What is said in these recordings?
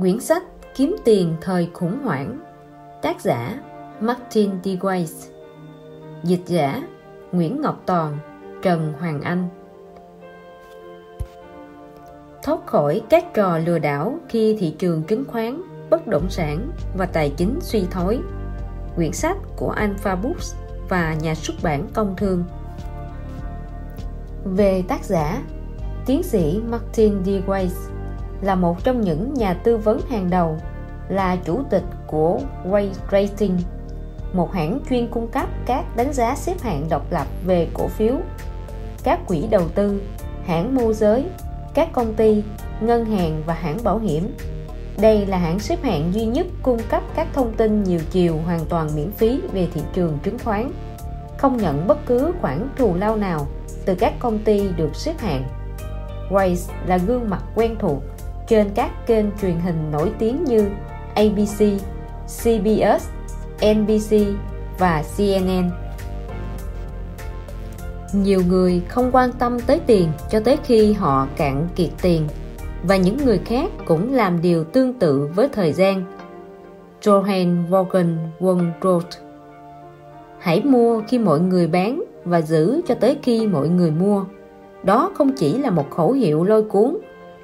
Quyển sách Kiếm tiền thời khủng hoảng Tác giả Martin D. Weiss Dịch giả Nguyễn Ngọc Toàn Trần Hoàng Anh Thoát khỏi các trò lừa đảo khi thị trường chứng khoán, bất động sản và tài chính suy thoái Quyển sách của Alpha Books và nhà xuất bản công thương Về tác giả Tiến sĩ Martin D. Là một trong những nhà tư vấn hàng đầu, là chủ tịch của Way Rating một hãng chuyên cung cấp các đánh giá xếp hạng độc lập về cổ phiếu. Các quỹ đầu tư, hãng môi giới, các công ty, ngân hàng và hãng bảo hiểm. Đây là hãng xếp hạng duy nhất cung cấp các thông tin nhiều chiều hoàn toàn miễn phí về thị trường chứng khoán, không nhận bất cứ khoản thù lao nào từ các công ty được xếp hạng. Waze là gương mặt quen thuộc trên các kênh truyền hình nổi tiếng như ABC, CBS, NBC và CNN. Nhiều người không quan tâm tới tiền cho tới khi họ cạn kiệt tiền và những người khác cũng làm điều tương tự với thời gian. Johann Wolfgang von Goethe Hãy mua khi mọi người bán và giữ cho tới khi mọi người mua. Đó không chỉ là một khẩu hiệu lôi cuốn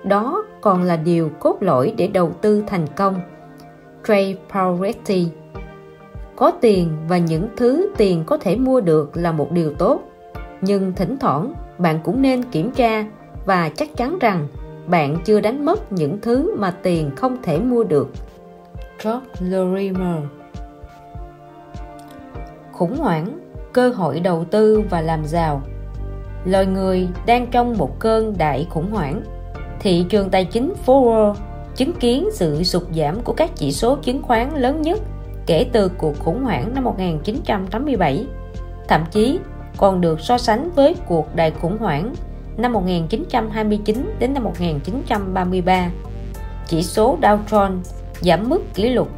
đó còn là điều cốt lõi để đầu tư thành công. Trade priority có tiền và những thứ tiền có thể mua được là một điều tốt. Nhưng thỉnh thoảng, bạn cũng nên kiểm tra và chắc chắn rằng bạn chưa đánh mất những thứ mà tiền không thể mua được. George Lorimer, khủng hoảng, cơ hội đầu tư và làm giàu. Loài người đang trong một cơn đại khủng hoảng thị trường tài chính Forward chứng kiến sự sụt giảm của các chỉ số chứng khoán lớn nhất kể từ cuộc khủng hoảng năm 1987 thậm chí còn được so sánh với cuộc đại khủng hoảng năm 1929 đến năm 1933 chỉ số Dow Jones giảm mức kỷ lục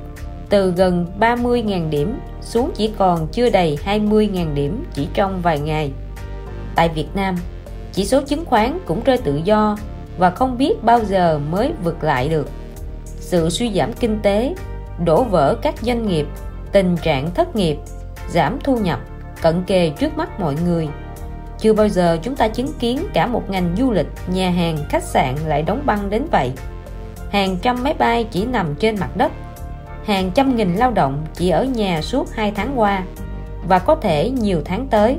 từ gần 30.000 điểm xuống chỉ còn chưa đầy 20.000 điểm chỉ trong vài ngày. Tại Việt Nam, chỉ số chứng khoán cũng rơi tự do và không biết bao giờ mới vượt lại được. Sự suy giảm kinh tế, đổ vỡ các doanh nghiệp, tình trạng thất nghiệp, giảm thu nhập, cận kề trước mắt mọi người. Chưa bao giờ chúng ta chứng kiến cả một ngành du lịch, nhà hàng, khách sạn lại đóng băng đến vậy. Hàng trăm máy bay chỉ nằm trên mặt đất. Hàng trăm nghìn lao động chỉ ở nhà suốt hai tháng qua, và có thể nhiều tháng tới.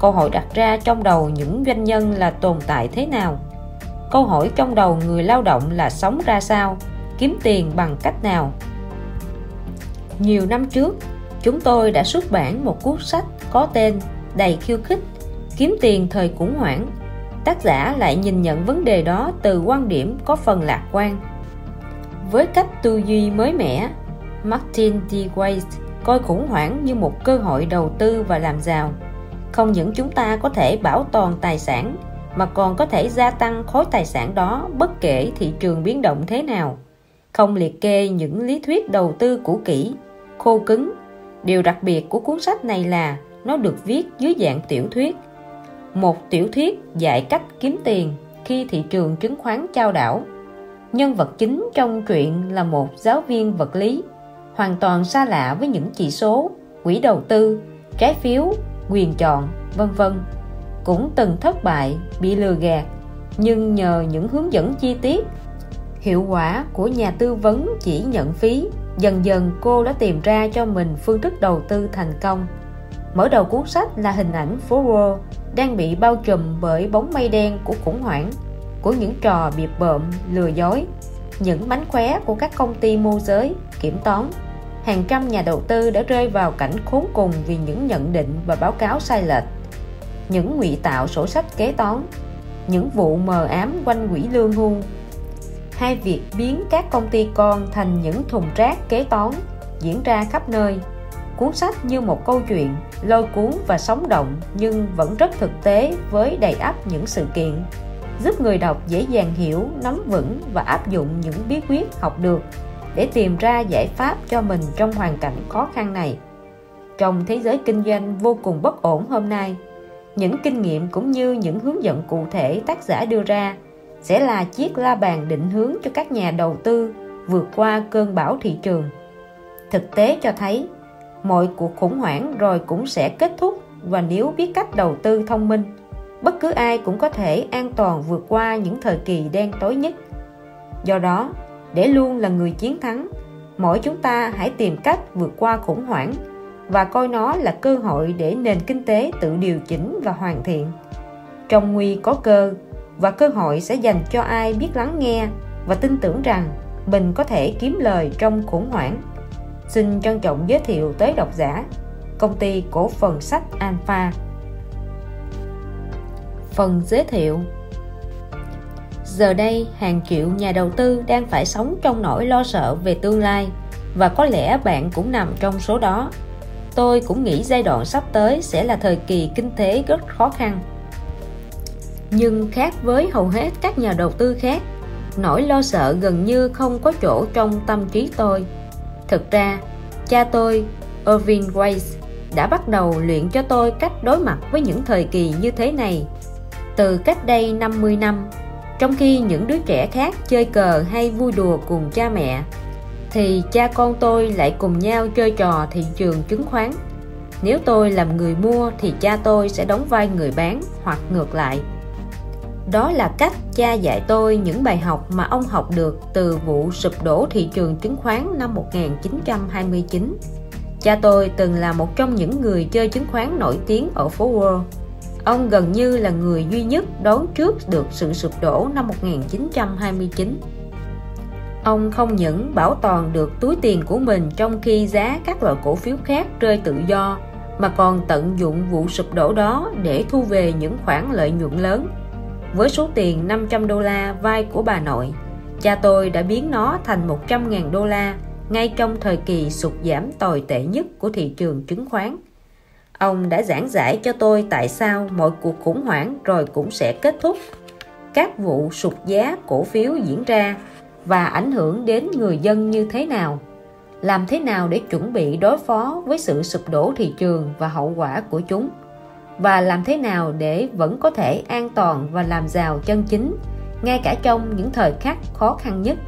Câu hỏi đặt ra trong đầu những doanh nhân là tồn tại thế nào? Câu hỏi trong đầu người lao động là sống ra sao? Kiếm tiền bằng cách nào? Nhiều năm trước, chúng tôi đã xuất bản một cuốn sách có tên đầy khiêu khích, kiếm tiền thời khủng hoảng. Tác giả lại nhìn nhận vấn đề đó từ quan điểm có phần lạc quan. Với cách tư duy mới mẻ, Martin D. Weiss coi khủng hoảng như một cơ hội đầu tư và làm giàu. Không những chúng ta có thể bảo toàn tài sản mà còn có thể gia tăng khối tài sản đó bất kể thị trường biến động thế nào. Không liệt kê những lý thuyết đầu tư cũ kỹ, khô cứng. Điều đặc biệt của cuốn sách này là nó được viết dưới dạng tiểu thuyết. Một tiểu thuyết dạy cách kiếm tiền khi thị trường chứng khoán trao đảo. Nhân vật chính trong truyện là một giáo viên vật lý, hoàn toàn xa lạ với những chỉ số, quỹ đầu tư, trái phiếu, quyền chọn, vân vân cũng từng thất bại, bị lừa gạt, nhưng nhờ những hướng dẫn chi tiết, hiệu quả của nhà tư vấn chỉ nhận phí. Dần dần, cô đã tìm ra cho mình phương thức đầu tư thành công. Mở đầu cuốn sách là hình ảnh phố Wall đang bị bao trùm bởi bóng mây đen của khủng hoảng, của những trò biệp bợm, lừa dối, những mánh khóe của các công ty môi giới kiểm toán. Hàng trăm nhà đầu tư đã rơi vào cảnh khốn cùng vì những nhận định và báo cáo sai lệch những ngụy tạo sổ sách kế toán, những vụ mờ ám quanh quỹ lương hưu. Hai việc biến các công ty con thành những thùng rác kế toán diễn ra khắp nơi. Cuốn sách như một câu chuyện, lôi cuốn và sống động nhưng vẫn rất thực tế với đầy ắp những sự kiện, giúp người đọc dễ dàng hiểu, nắm vững và áp dụng những bí quyết học được để tìm ra giải pháp cho mình trong hoàn cảnh khó khăn này. Trong thế giới kinh doanh vô cùng bất ổn hôm nay những kinh nghiệm cũng như những hướng dẫn cụ thể tác giả đưa ra sẽ là chiếc la bàn định hướng cho các nhà đầu tư vượt qua cơn bão thị trường. Thực tế cho thấy, mọi cuộc khủng hoảng rồi cũng sẽ kết thúc và nếu biết cách đầu tư thông minh, bất cứ ai cũng có thể an toàn vượt qua những thời kỳ đen tối nhất. Do đó, để luôn là người chiến thắng, mỗi chúng ta hãy tìm cách vượt qua khủng hoảng và coi nó là cơ hội để nền kinh tế tự điều chỉnh và hoàn thiện. Trong nguy có cơ, và cơ hội sẽ dành cho ai biết lắng nghe và tin tưởng rằng mình có thể kiếm lời trong khủng hoảng. Xin trân trọng giới thiệu tới độc giả, công ty cổ phần sách Alpha. Phần giới thiệu. Giờ đây, hàng triệu nhà đầu tư đang phải sống trong nỗi lo sợ về tương lai, và có lẽ bạn cũng nằm trong số đó tôi cũng nghĩ giai đoạn sắp tới sẽ là thời kỳ kinh tế rất khó khăn. Nhưng khác với hầu hết các nhà đầu tư khác, nỗi lo sợ gần như không có chỗ trong tâm trí tôi. Thực ra, cha tôi, Irving Weiss, đã bắt đầu luyện cho tôi cách đối mặt với những thời kỳ như thế này. Từ cách đây 50 năm, trong khi những đứa trẻ khác chơi cờ hay vui đùa cùng cha mẹ thì cha con tôi lại cùng nhau chơi trò thị trường chứng khoán. Nếu tôi làm người mua thì cha tôi sẽ đóng vai người bán hoặc ngược lại. Đó là cách cha dạy tôi những bài học mà ông học được từ vụ sụp đổ thị trường chứng khoán năm 1929 cha tôi từng là một trong những người chơi chứng khoán nổi tiếng ở phố Wall. Ông gần như là người duy nhất đón trước được sự sụp đổ năm 1929 Ông không những bảo toàn được túi tiền của mình trong khi giá các loại cổ phiếu khác rơi tự do mà còn tận dụng vụ sụp đổ đó để thu về những khoản lợi nhuận lớn. Với số tiền 500 đô la vay của bà nội, cha tôi đã biến nó thành 100.000 đô la ngay trong thời kỳ sụt giảm tồi tệ nhất của thị trường chứng khoán. Ông đã giảng giải cho tôi tại sao mọi cuộc khủng hoảng rồi cũng sẽ kết thúc. Các vụ sụt giá cổ phiếu diễn ra và ảnh hưởng đến người dân như thế nào? Làm thế nào để chuẩn bị đối phó với sự sụp đổ thị trường và hậu quả của chúng? Và làm thế nào để vẫn có thể an toàn và làm giàu chân chính, ngay cả trong những thời khắc khó khăn nhất?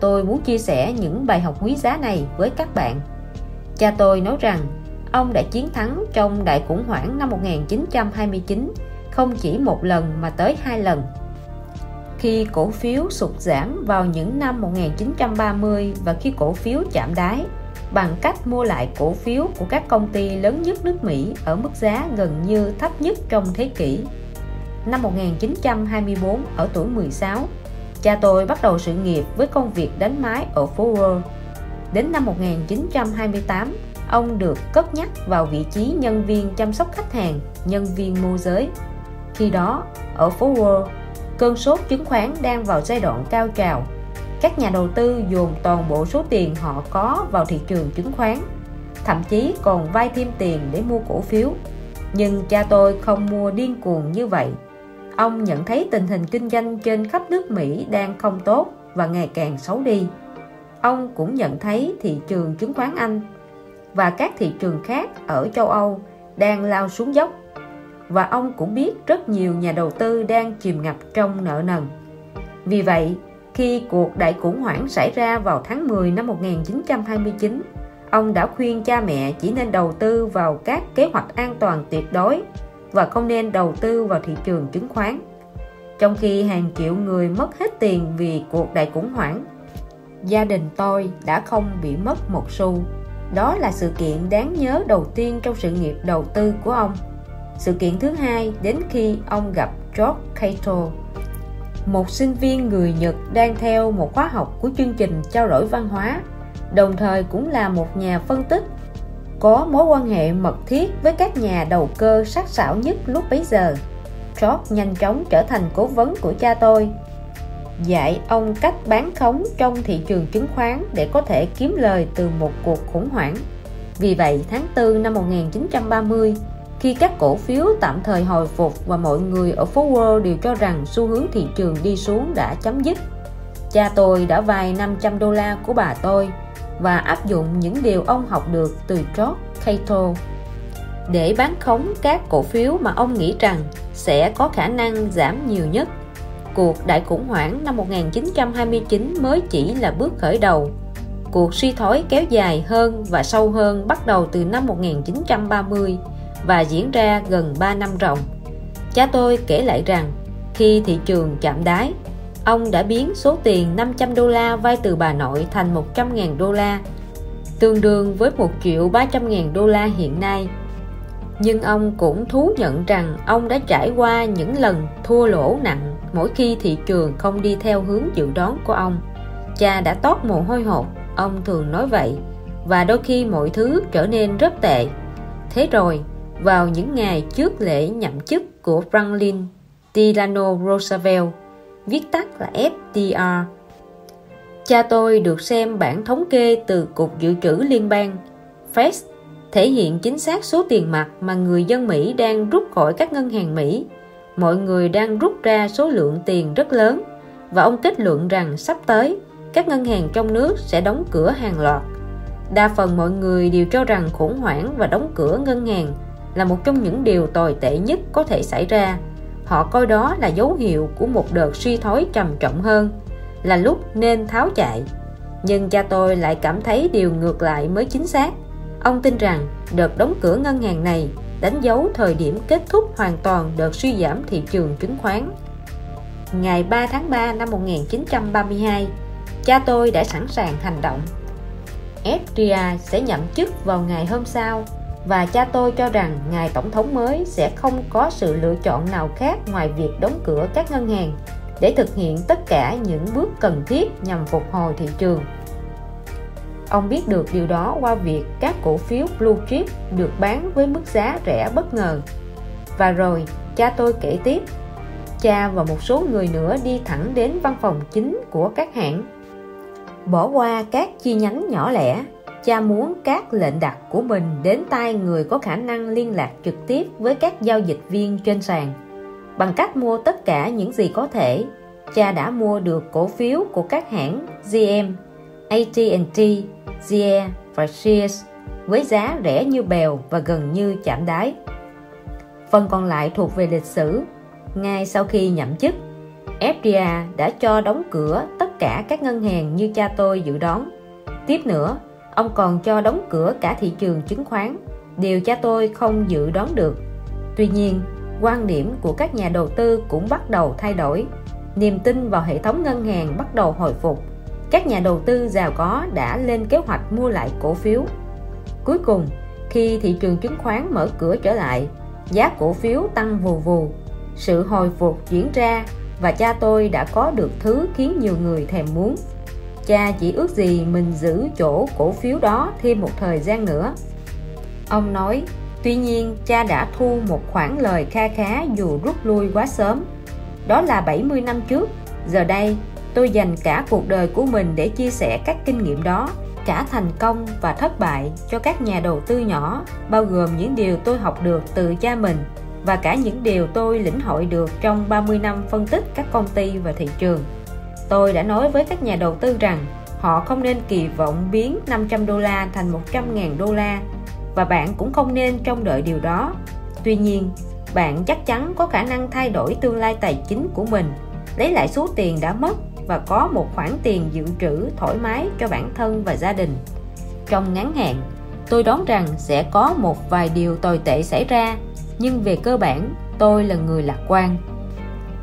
Tôi muốn chia sẻ những bài học quý giá này với các bạn. Cha tôi nói rằng, ông đã chiến thắng trong đại khủng hoảng năm 1929 không chỉ một lần mà tới hai lần khi cổ phiếu sụt giảm vào những năm 1930 và khi cổ phiếu chạm đáy bằng cách mua lại cổ phiếu của các công ty lớn nhất nước Mỹ ở mức giá gần như thấp nhất trong thế kỷ. Năm 1924 ở tuổi 16, cha tôi bắt đầu sự nghiệp với công việc đánh máy ở phố World. Đến năm 1928, ông được cất nhắc vào vị trí nhân viên chăm sóc khách hàng, nhân viên môi giới. Khi đó, ở phố World, cơn sốt chứng khoán đang vào giai đoạn cao trào. Các nhà đầu tư dồn toàn bộ số tiền họ có vào thị trường chứng khoán, thậm chí còn vay thêm tiền để mua cổ phiếu. Nhưng cha tôi không mua điên cuồng như vậy. Ông nhận thấy tình hình kinh doanh trên khắp nước Mỹ đang không tốt và ngày càng xấu đi. Ông cũng nhận thấy thị trường chứng khoán Anh và các thị trường khác ở châu Âu đang lao xuống dốc và ông cũng biết rất nhiều nhà đầu tư đang chìm ngập trong nợ nần. Vì vậy, khi cuộc đại khủng hoảng xảy ra vào tháng 10 năm 1929, ông đã khuyên cha mẹ chỉ nên đầu tư vào các kế hoạch an toàn tuyệt đối và không nên đầu tư vào thị trường chứng khoán. Trong khi hàng triệu người mất hết tiền vì cuộc đại khủng hoảng, gia đình tôi đã không bị mất một xu. Đó là sự kiện đáng nhớ đầu tiên trong sự nghiệp đầu tư của ông. Sự kiện thứ hai đến khi ông gặp George Cato, một sinh viên người Nhật đang theo một khóa học của chương trình trao đổi văn hóa, đồng thời cũng là một nhà phân tích, có mối quan hệ mật thiết với các nhà đầu cơ sắc sảo nhất lúc bấy giờ. George nhanh chóng trở thành cố vấn của cha tôi, dạy ông cách bán khống trong thị trường chứng khoán để có thể kiếm lời từ một cuộc khủng hoảng. Vì vậy, tháng 4 năm 1930, khi các cổ phiếu tạm thời hồi phục và mọi người ở phố Wall đều cho rằng xu hướng thị trường đi xuống đã chấm dứt. Cha tôi đã vay 500 đô la của bà tôi và áp dụng những điều ông học được từ George Cato để bán khống các cổ phiếu mà ông nghĩ rằng sẽ có khả năng giảm nhiều nhất. cuộc đại khủng hoảng năm 1929 mới chỉ là bước khởi đầu. Cuộc suy thoái kéo dài hơn và sâu hơn bắt đầu từ năm 1930 và diễn ra gần 3 năm ròng. Cha tôi kể lại rằng khi thị trường chạm đáy, ông đã biến số tiền 500 đô la vay từ bà nội thành 100.000 đô la, tương đương với 1 triệu 300.000 đô la hiện nay. Nhưng ông cũng thú nhận rằng ông đã trải qua những lần thua lỗ nặng mỗi khi thị trường không đi theo hướng dự đoán của ông. Cha đã toát mồ hôi hột ông thường nói vậy và đôi khi mọi thứ trở nên rất tệ. Thế rồi vào những ngày trước lễ nhậm chức của Franklin Delano Roosevelt, viết tắt là FDR cha tôi được xem bản thống kê từ Cục Dự trữ Liên bang, Fed, thể hiện chính xác số tiền mặt mà người dân Mỹ đang rút khỏi các ngân hàng Mỹ. Mọi người đang rút ra số lượng tiền rất lớn và ông kết luận rằng sắp tới, các ngân hàng trong nước sẽ đóng cửa hàng loạt. Đa phần mọi người đều cho rằng khủng hoảng và đóng cửa ngân hàng là một trong những điều tồi tệ nhất có thể xảy ra. Họ coi đó là dấu hiệu của một đợt suy thoái trầm trọng hơn, là lúc nên tháo chạy. Nhưng cha tôi lại cảm thấy điều ngược lại mới chính xác Ông tin rằng đợt đóng cửa ngân hàng này đánh dấu thời điểm kết thúc hoàn toàn đợt suy giảm thị trường chứng khoán. Ngày 3 tháng 3 năm 1932, cha tôi đã sẵn sàng hành động. FDR sẽ nhậm chức vào ngày hôm sau và cha tôi cho rằng ngài tổng thống mới sẽ không có sự lựa chọn nào khác ngoài việc đóng cửa các ngân hàng để thực hiện tất cả những bước cần thiết nhằm phục hồi thị trường. Ông biết được điều đó qua việc các cổ phiếu blue chip được bán với mức giá rẻ bất ngờ. Và rồi, cha tôi kể tiếp, cha và một số người nữa đi thẳng đến văn phòng chính của các hãng. Bỏ qua các chi nhánh nhỏ lẻ, cha muốn các lệnh đặt của mình đến tay người có khả năng liên lạc trực tiếp với các giao dịch viên trên sàn. Bằng cách mua tất cả những gì có thể, cha đã mua được cổ phiếu của các hãng GM, AT&T, GE và Sears với giá rẻ như bèo và gần như chạm đáy. Phần còn lại thuộc về lịch sử. Ngay sau khi nhậm chức, FDR đã cho đóng cửa tất cả các ngân hàng như cha tôi dự đoán. Tiếp nữa, ông còn cho đóng cửa cả thị trường chứng khoán, điều cha tôi không dự đoán được. Tuy nhiên, quan điểm của các nhà đầu tư cũng bắt đầu thay đổi. Niềm tin vào hệ thống ngân hàng bắt đầu hồi phục các nhà đầu tư giàu có đã lên kế hoạch mua lại cổ phiếu. Cuối cùng, khi thị trường chứng khoán mở cửa trở lại, giá cổ phiếu tăng vù vù, sự hồi phục diễn ra và cha tôi đã có được thứ khiến nhiều người thèm muốn. Cha chỉ ước gì mình giữ chỗ cổ phiếu đó thêm một thời gian nữa. Ông nói, tuy nhiên cha đã thu một khoản lời kha khá dù rút lui quá sớm. Đó là 70 năm trước, giờ đây Tôi dành cả cuộc đời của mình để chia sẻ các kinh nghiệm đó, cả thành công và thất bại cho các nhà đầu tư nhỏ, bao gồm những điều tôi học được từ cha mình và cả những điều tôi lĩnh hội được trong 30 năm phân tích các công ty và thị trường. Tôi đã nói với các nhà đầu tư rằng họ không nên kỳ vọng biến 500 đô la thành 100.000 đô la và bạn cũng không nên trông đợi điều đó. Tuy nhiên, bạn chắc chắn có khả năng thay đổi tương lai tài chính của mình, lấy lại số tiền đã mất và có một khoản tiền dự trữ thoải mái cho bản thân và gia đình. Trong ngắn hạn, tôi đoán rằng sẽ có một vài điều tồi tệ xảy ra, nhưng về cơ bản, tôi là người lạc quan.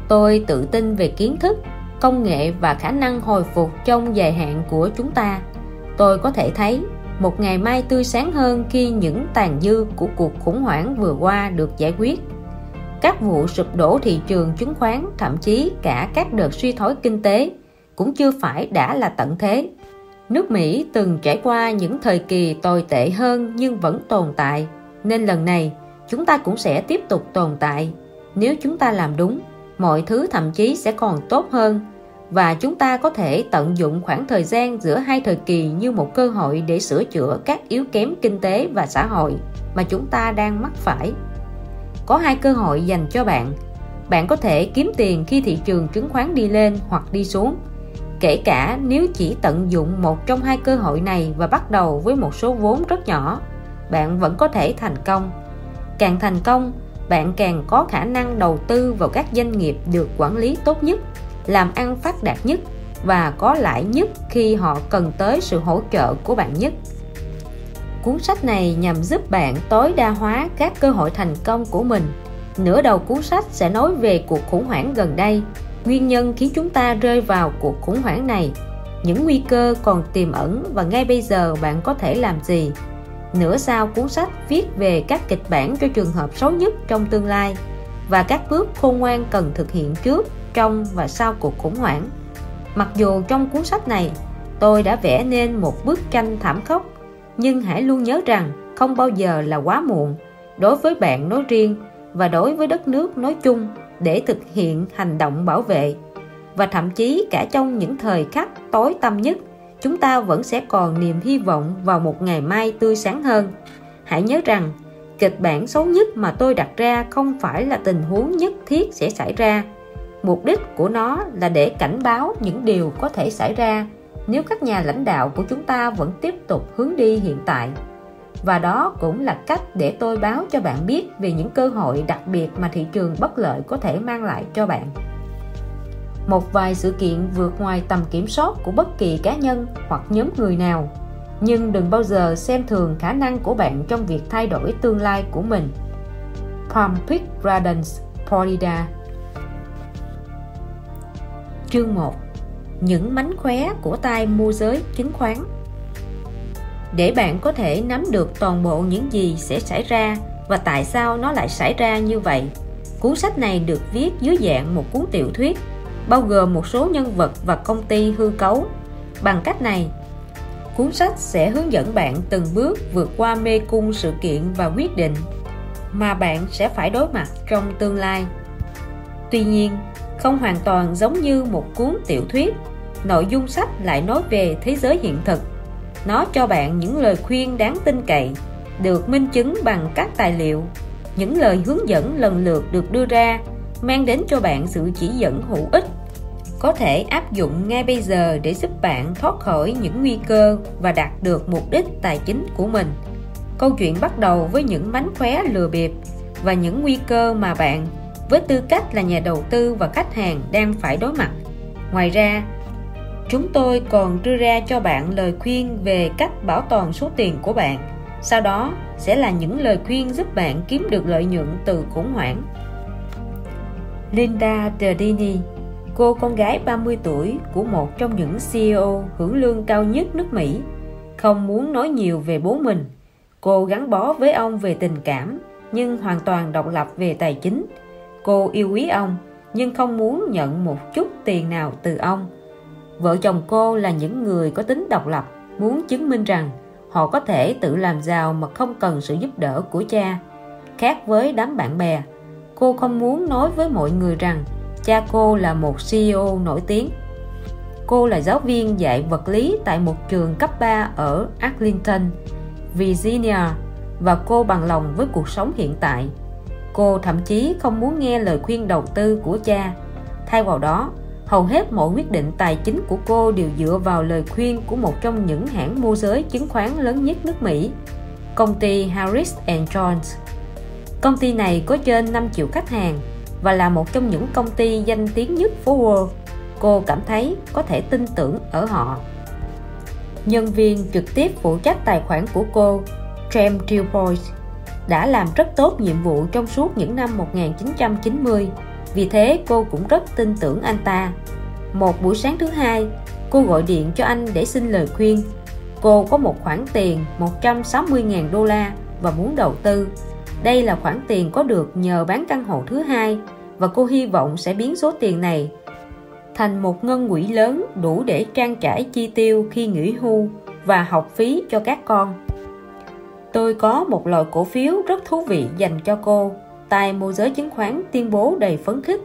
Tôi tự tin về kiến thức, công nghệ và khả năng hồi phục trong dài hạn của chúng ta. Tôi có thể thấy, một ngày mai tươi sáng hơn khi những tàn dư của cuộc khủng hoảng vừa qua được giải quyết. Các vụ sụp đổ thị trường chứng khoán, thậm chí cả các đợt suy thoái kinh tế cũng chưa phải đã là tận thế. Nước Mỹ từng trải qua những thời kỳ tồi tệ hơn nhưng vẫn tồn tại. Nên lần này, chúng ta cũng sẽ tiếp tục tồn tại. Nếu chúng ta làm đúng, mọi thứ thậm chí sẽ còn tốt hơn và chúng ta có thể tận dụng khoảng thời gian giữa hai thời kỳ như một cơ hội để sửa chữa các yếu kém kinh tế và xã hội mà chúng ta đang mắc phải. Có hai cơ hội dành cho bạn. Bạn có thể kiếm tiền khi thị trường chứng khoán đi lên hoặc đi xuống. Kể cả nếu chỉ tận dụng một trong hai cơ hội này và bắt đầu với một số vốn rất nhỏ, bạn vẫn có thể thành công. Càng thành công, bạn càng có khả năng đầu tư vào các doanh nghiệp được quản lý tốt nhất làm ăn phát đạt nhất và có lãi nhất khi họ cần tới sự hỗ trợ của bạn nhất. Cuốn sách này nhằm giúp bạn tối đa hóa các cơ hội thành công của mình. Nửa đầu cuốn sách sẽ nói về cuộc khủng hoảng gần đây, nguyên nhân khiến chúng ta rơi vào cuộc khủng hoảng này, những nguy cơ còn tiềm ẩn và ngay bây giờ bạn có thể làm gì. Nửa sau cuốn sách viết về các kịch bản cho trường hợp xấu nhất trong tương lai và các bước khôn ngoan cần thực hiện trước trong và sau cuộc khủng hoảng. Mặc dù trong cuốn sách này, tôi đã vẽ nên một bức tranh thảm khốc, nhưng hãy luôn nhớ rằng không bao giờ là quá muộn đối với bạn nói riêng và đối với đất nước nói chung để thực hiện hành động bảo vệ. Và thậm chí cả trong những thời khắc tối tăm nhất, chúng ta vẫn sẽ còn niềm hy vọng vào một ngày mai tươi sáng hơn. Hãy nhớ rằng, kịch bản xấu nhất mà tôi đặt ra không phải là tình huống nhất thiết sẽ xảy ra mục đích của nó là để cảnh báo những điều có thể xảy ra nếu các nhà lãnh đạo của chúng ta vẫn tiếp tục hướng đi hiện tại. Và đó cũng là cách để tôi báo cho bạn biết về những cơ hội đặc biệt mà thị trường bất lợi có thể mang lại cho bạn. Một vài sự kiện vượt ngoài tầm kiểm soát của bất kỳ cá nhân hoặc nhóm người nào nhưng đừng bao giờ xem thường khả năng của bạn trong việc thay đổi tương lai của mình. Palm Peak Gardens, Florida. Chương 1 Những mánh khóe của tay môi giới chứng khoán. Để bạn có thể nắm được toàn bộ những gì sẽ xảy ra và tại sao nó lại xảy ra như vậy, Cuốn sách này được viết dưới dạng một cuốn tiểu thuyết, bao gồm một số nhân vật và công ty hư cấu. Bằng cách này, cuốn sách sẽ hướng dẫn bạn từng bước vượt qua mê cung sự kiện và quyết định mà bạn sẽ phải đối mặt trong tương lai. Tuy nhiên không hoàn toàn giống như một cuốn tiểu thuyết. Nội dung sách lại nói về thế giới hiện thực. Nó cho bạn những lời khuyên đáng tin cậy, được minh chứng bằng các tài liệu. Những lời hướng dẫn lần lượt được đưa ra, mang đến cho bạn sự chỉ dẫn hữu ích, có thể áp dụng ngay bây giờ để giúp bạn thoát khỏi những nguy cơ và đạt được mục đích tài chính của mình. Câu chuyện bắt đầu với những mánh khóe lừa bịp và những nguy cơ mà bạn với tư cách là nhà đầu tư và khách hàng đang phải đối mặt ngoài ra, chúng tôi còn đưa ra cho bạn lời khuyên về cách bảo toàn số tiền của bạn sau đó sẽ là những lời khuyên giúp bạn kiếm được lợi nhuận từ khủng hoảng Linda Dardini, Cô con gái 30 tuổi của một trong những CEO hưởng lương cao nhất nước Mỹ, không muốn nói nhiều về bố mình. Cô gắn bó với ông về tình cảm, nhưng hoàn toàn độc lập về tài chính. Cô yêu quý ông nhưng không muốn nhận một chút tiền nào từ ông. Vợ chồng cô là những người có tính độc lập, muốn chứng minh rằng họ có thể tự làm giàu mà không cần sự giúp đỡ của cha. Khác với đám bạn bè, cô không muốn nói với mọi người rằng cha cô là một CEO nổi tiếng cô là giáo viên dạy vật lý tại một trường cấp 3 ở Arlington, Virginia và cô bằng lòng với cuộc sống hiện tại cô thậm chí không muốn nghe lời khuyên đầu tư của cha. Thay vào đó hầu hết mọi quyết định tài chính của cô đều dựa vào lời khuyên của một trong những hãng môi giới chứng khoán lớn nhất nước Mỹ công ty Harris Jones. Công ty này có trên 5 triệu khách hàng và là một trong những công ty danh tiếng nhất phố Wall, cô cảm thấy có thể tin tưởng ở họ. Nhân viên trực tiếp phụ trách tài khoản của cô, Trem Tilboy, đã làm rất tốt nhiệm vụ trong suốt những năm 1990, vì thế cô cũng rất tin tưởng anh ta. Một buổi sáng thứ hai, cô gọi điện cho anh để xin lời khuyên. Cô có một khoản tiền 160.000 đô la và muốn đầu tư đây là khoản tiền có được nhờ bán căn hộ thứ hai và cô hy vọng sẽ biến số tiền này thành một ngân quỹ lớn đủ để trang trải chi tiêu khi nghỉ hưu và học phí cho các con. Tôi có một loại cổ phiếu rất thú vị dành cho cô. Tài môi giới chứng khoán tuyên bố đầy phấn khích.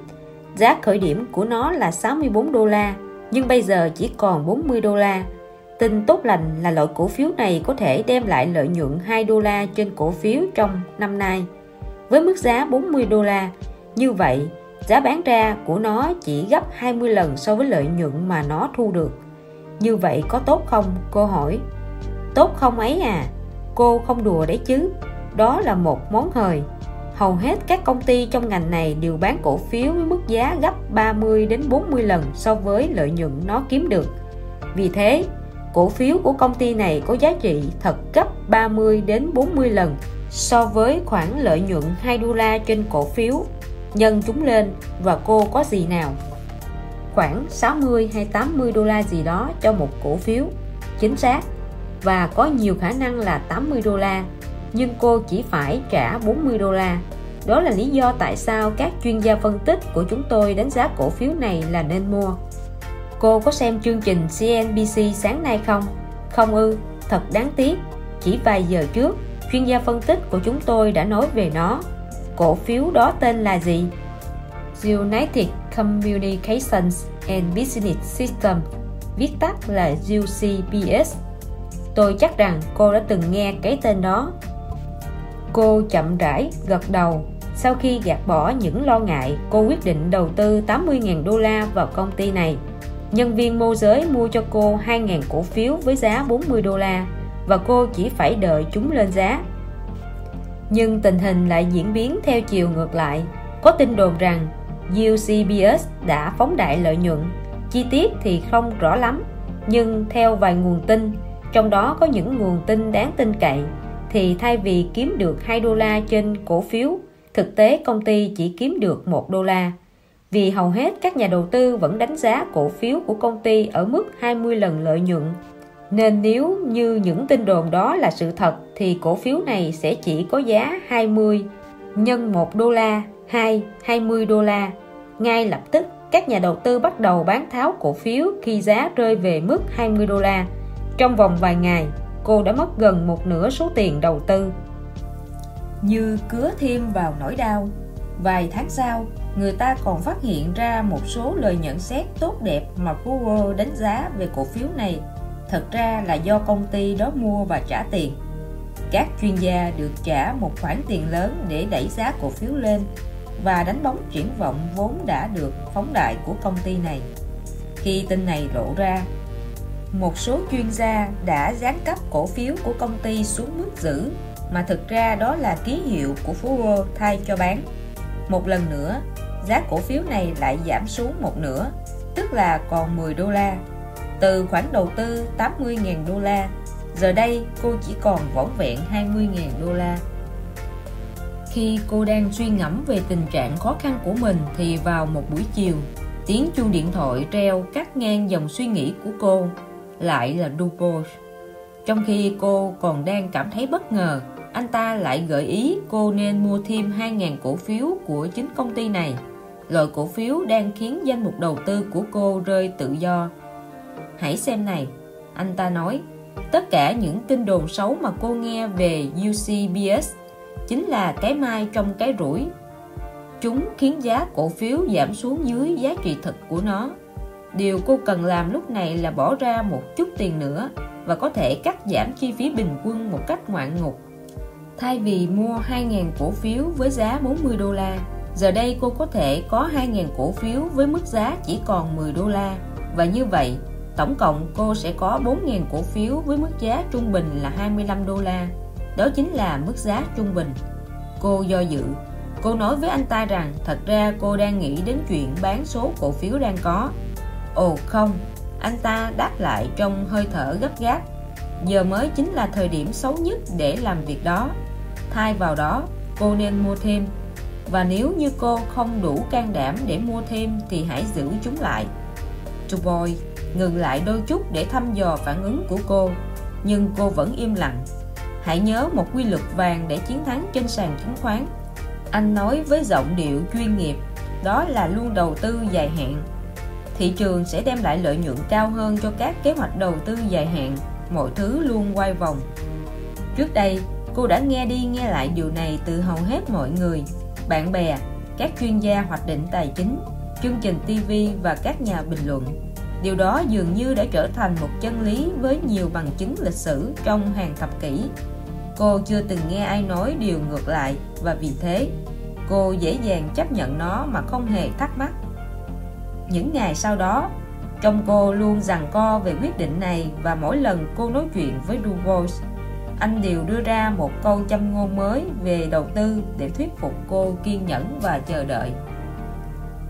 Giá khởi điểm của nó là 64 đô la, nhưng bây giờ chỉ còn 40 đô la. Tin tốt lành là loại cổ phiếu này có thể đem lại lợi nhuận 2 đô la trên cổ phiếu trong năm nay. Với mức giá 40 đô la, như vậy giá bán ra của nó chỉ gấp 20 lần so với lợi nhuận mà nó thu được. Như vậy có tốt không? Cô hỏi. Tốt không ấy à? Cô không đùa đấy chứ. Đó là một món hời. hầu hết các công ty trong ngành này đều bán cổ phiếu với mức giá gấp 30 đến 40 lần so với lợi nhuận nó kiếm được. Vì thế, cổ phiếu của công ty này có giá trị thật gấp 30 đến 40 lần so với khoản lợi nhuận 2 đô la trên cổ phiếu. Nhân chúng lên và cô có gì nào? Khoảng 60 hay 80 đô la gì đó cho một cổ phiếu. Chính xác. Và có nhiều khả năng là 80 đô la nhưng cô chỉ phải trả 40 đô la. Đó là lý do tại sao các chuyên gia phân tích của chúng tôi đánh giá cổ phiếu này là nên mua. Cô có xem chương trình CNBC sáng nay không? Không ư, thật đáng tiếc. Chỉ vài giờ trước, chuyên gia phân tích của chúng tôi đã nói về nó. Cổ phiếu đó tên là gì? United Communications and Business System, viết tắt là UCBS. Tôi chắc rằng cô đã từng nghe cái tên đó Cô chậm rãi gật đầu. Sau khi gạt bỏ những lo ngại, cô quyết định đầu tư 80.000 đô la vào công ty này. Nhân viên môi giới mua cho cô 2.000 cổ phiếu với giá 40 đô la và cô chỉ phải đợi chúng lên giá. Nhưng tình hình lại diễn biến theo chiều ngược lại. Có tin đồn rằng UCBS đã phóng đại lợi nhuận. Chi tiết thì không rõ lắm, nhưng theo vài nguồn tin, trong đó có những nguồn tin đáng tin cậy thì thay vì kiếm được 2 đô la trên cổ phiếu, thực tế công ty chỉ kiếm được 1 đô la. Vì hầu hết các nhà đầu tư vẫn đánh giá cổ phiếu của công ty ở mức 20 lần lợi nhuận. Nên nếu như những tin đồn đó là sự thật thì cổ phiếu này sẽ chỉ có giá 20 nhân 1 đô la, 2, 20 đô la. Ngay lập tức, các nhà đầu tư bắt đầu bán tháo cổ phiếu khi giá rơi về mức 20 đô la. Trong vòng vài ngày, cô đã mất gần một nửa số tiền đầu tư. Như cứa thêm vào nỗi đau vài tháng sau người ta còn phát hiện ra một số lời nhận xét tốt đẹp mà Google đánh giá về cổ phiếu này. Thật ra là do công ty đó mua và trả tiền. Các chuyên gia được trả một khoản tiền lớn để đẩy giá cổ phiếu lên và đánh bóng triển vọng vốn đã được phóng đại của công ty này. Khi tin này lộ ra một số chuyên gia đã giáng cấp cổ phiếu của công ty xuống mức giữ mà thực ra đó là ký hiệu của Furo thay cho bán. Một lần nữa, giá cổ phiếu này lại giảm xuống một nửa, tức là còn 10 đô la. Từ khoản đầu tư 80.000 đô la, giờ đây cô chỉ còn vỏn vẹn 20.000 đô la. Khi cô đang suy ngẫm về tình trạng khó khăn của mình thì vào một buổi chiều, tiếng chuông điện thoại treo cắt ngang dòng suy nghĩ của cô lại là Dupont. Trong khi cô còn đang cảm thấy bất ngờ, anh ta lại gợi ý cô nên mua thêm 2.000 cổ phiếu của chính công ty này. Loại cổ phiếu đang khiến danh mục đầu tư của cô rơi tự do. Hãy xem này, anh ta nói, tất cả những tin đồn xấu mà cô nghe về UCBS chính là cái mai trong cái rủi. Chúng khiến giá cổ phiếu giảm xuống dưới giá trị thực của nó điều cô cần làm lúc này là bỏ ra một chút tiền nữa và có thể cắt giảm chi phí bình quân một cách ngoạn ngục thay vì mua 2.000 cổ phiếu với giá 40 đô la, giờ đây cô có thể có 2.000 cổ phiếu với mức giá chỉ còn 10 đô la. Và như vậy, tổng cộng cô sẽ có 4.000 cổ phiếu với mức giá trung bình là 25 đô la. Đó chính là mức giá trung bình. Cô do dự. Cô nói với anh ta rằng thật ra cô đang nghĩ đến chuyện bán số cổ phiếu đang có. Ồ không, anh ta đáp lại trong hơi thở gấp gáp. Giờ mới chính là thời điểm xấu nhất để làm việc đó. Thay vào đó, cô nên mua thêm. Và nếu như cô không đủ can đảm để mua thêm thì hãy giữ chúng lại. Boy ngừng lại đôi chút để thăm dò phản ứng của cô, nhưng cô vẫn im lặng. Hãy nhớ một quy luật vàng để chiến thắng trên sàn chứng khoán. Anh nói với giọng điệu chuyên nghiệp, đó là luôn đầu tư dài hạn thị trường sẽ đem lại lợi nhuận cao hơn cho các kế hoạch đầu tư dài hạn. Mọi thứ luôn quay vòng. Trước đây, cô đã nghe đi nghe lại điều này từ hầu hết mọi người. Bạn bè, các chuyên gia hoạch định tài chính, chương trình TV và các nhà bình luận. Điều đó dường như đã trở thành một chân lý với nhiều bằng chứng lịch sử trong hàng thập kỷ. Cô chưa từng nghe ai nói điều ngược lại và vì thế, cô dễ dàng chấp nhận nó mà không hề thắc mắc những ngày sau đó, chồng cô luôn rằng co về quyết định này và mỗi lần cô nói chuyện với Dubois, anh đều đưa ra một câu châm ngôn mới về đầu tư để thuyết phục cô kiên nhẫn và chờ đợi.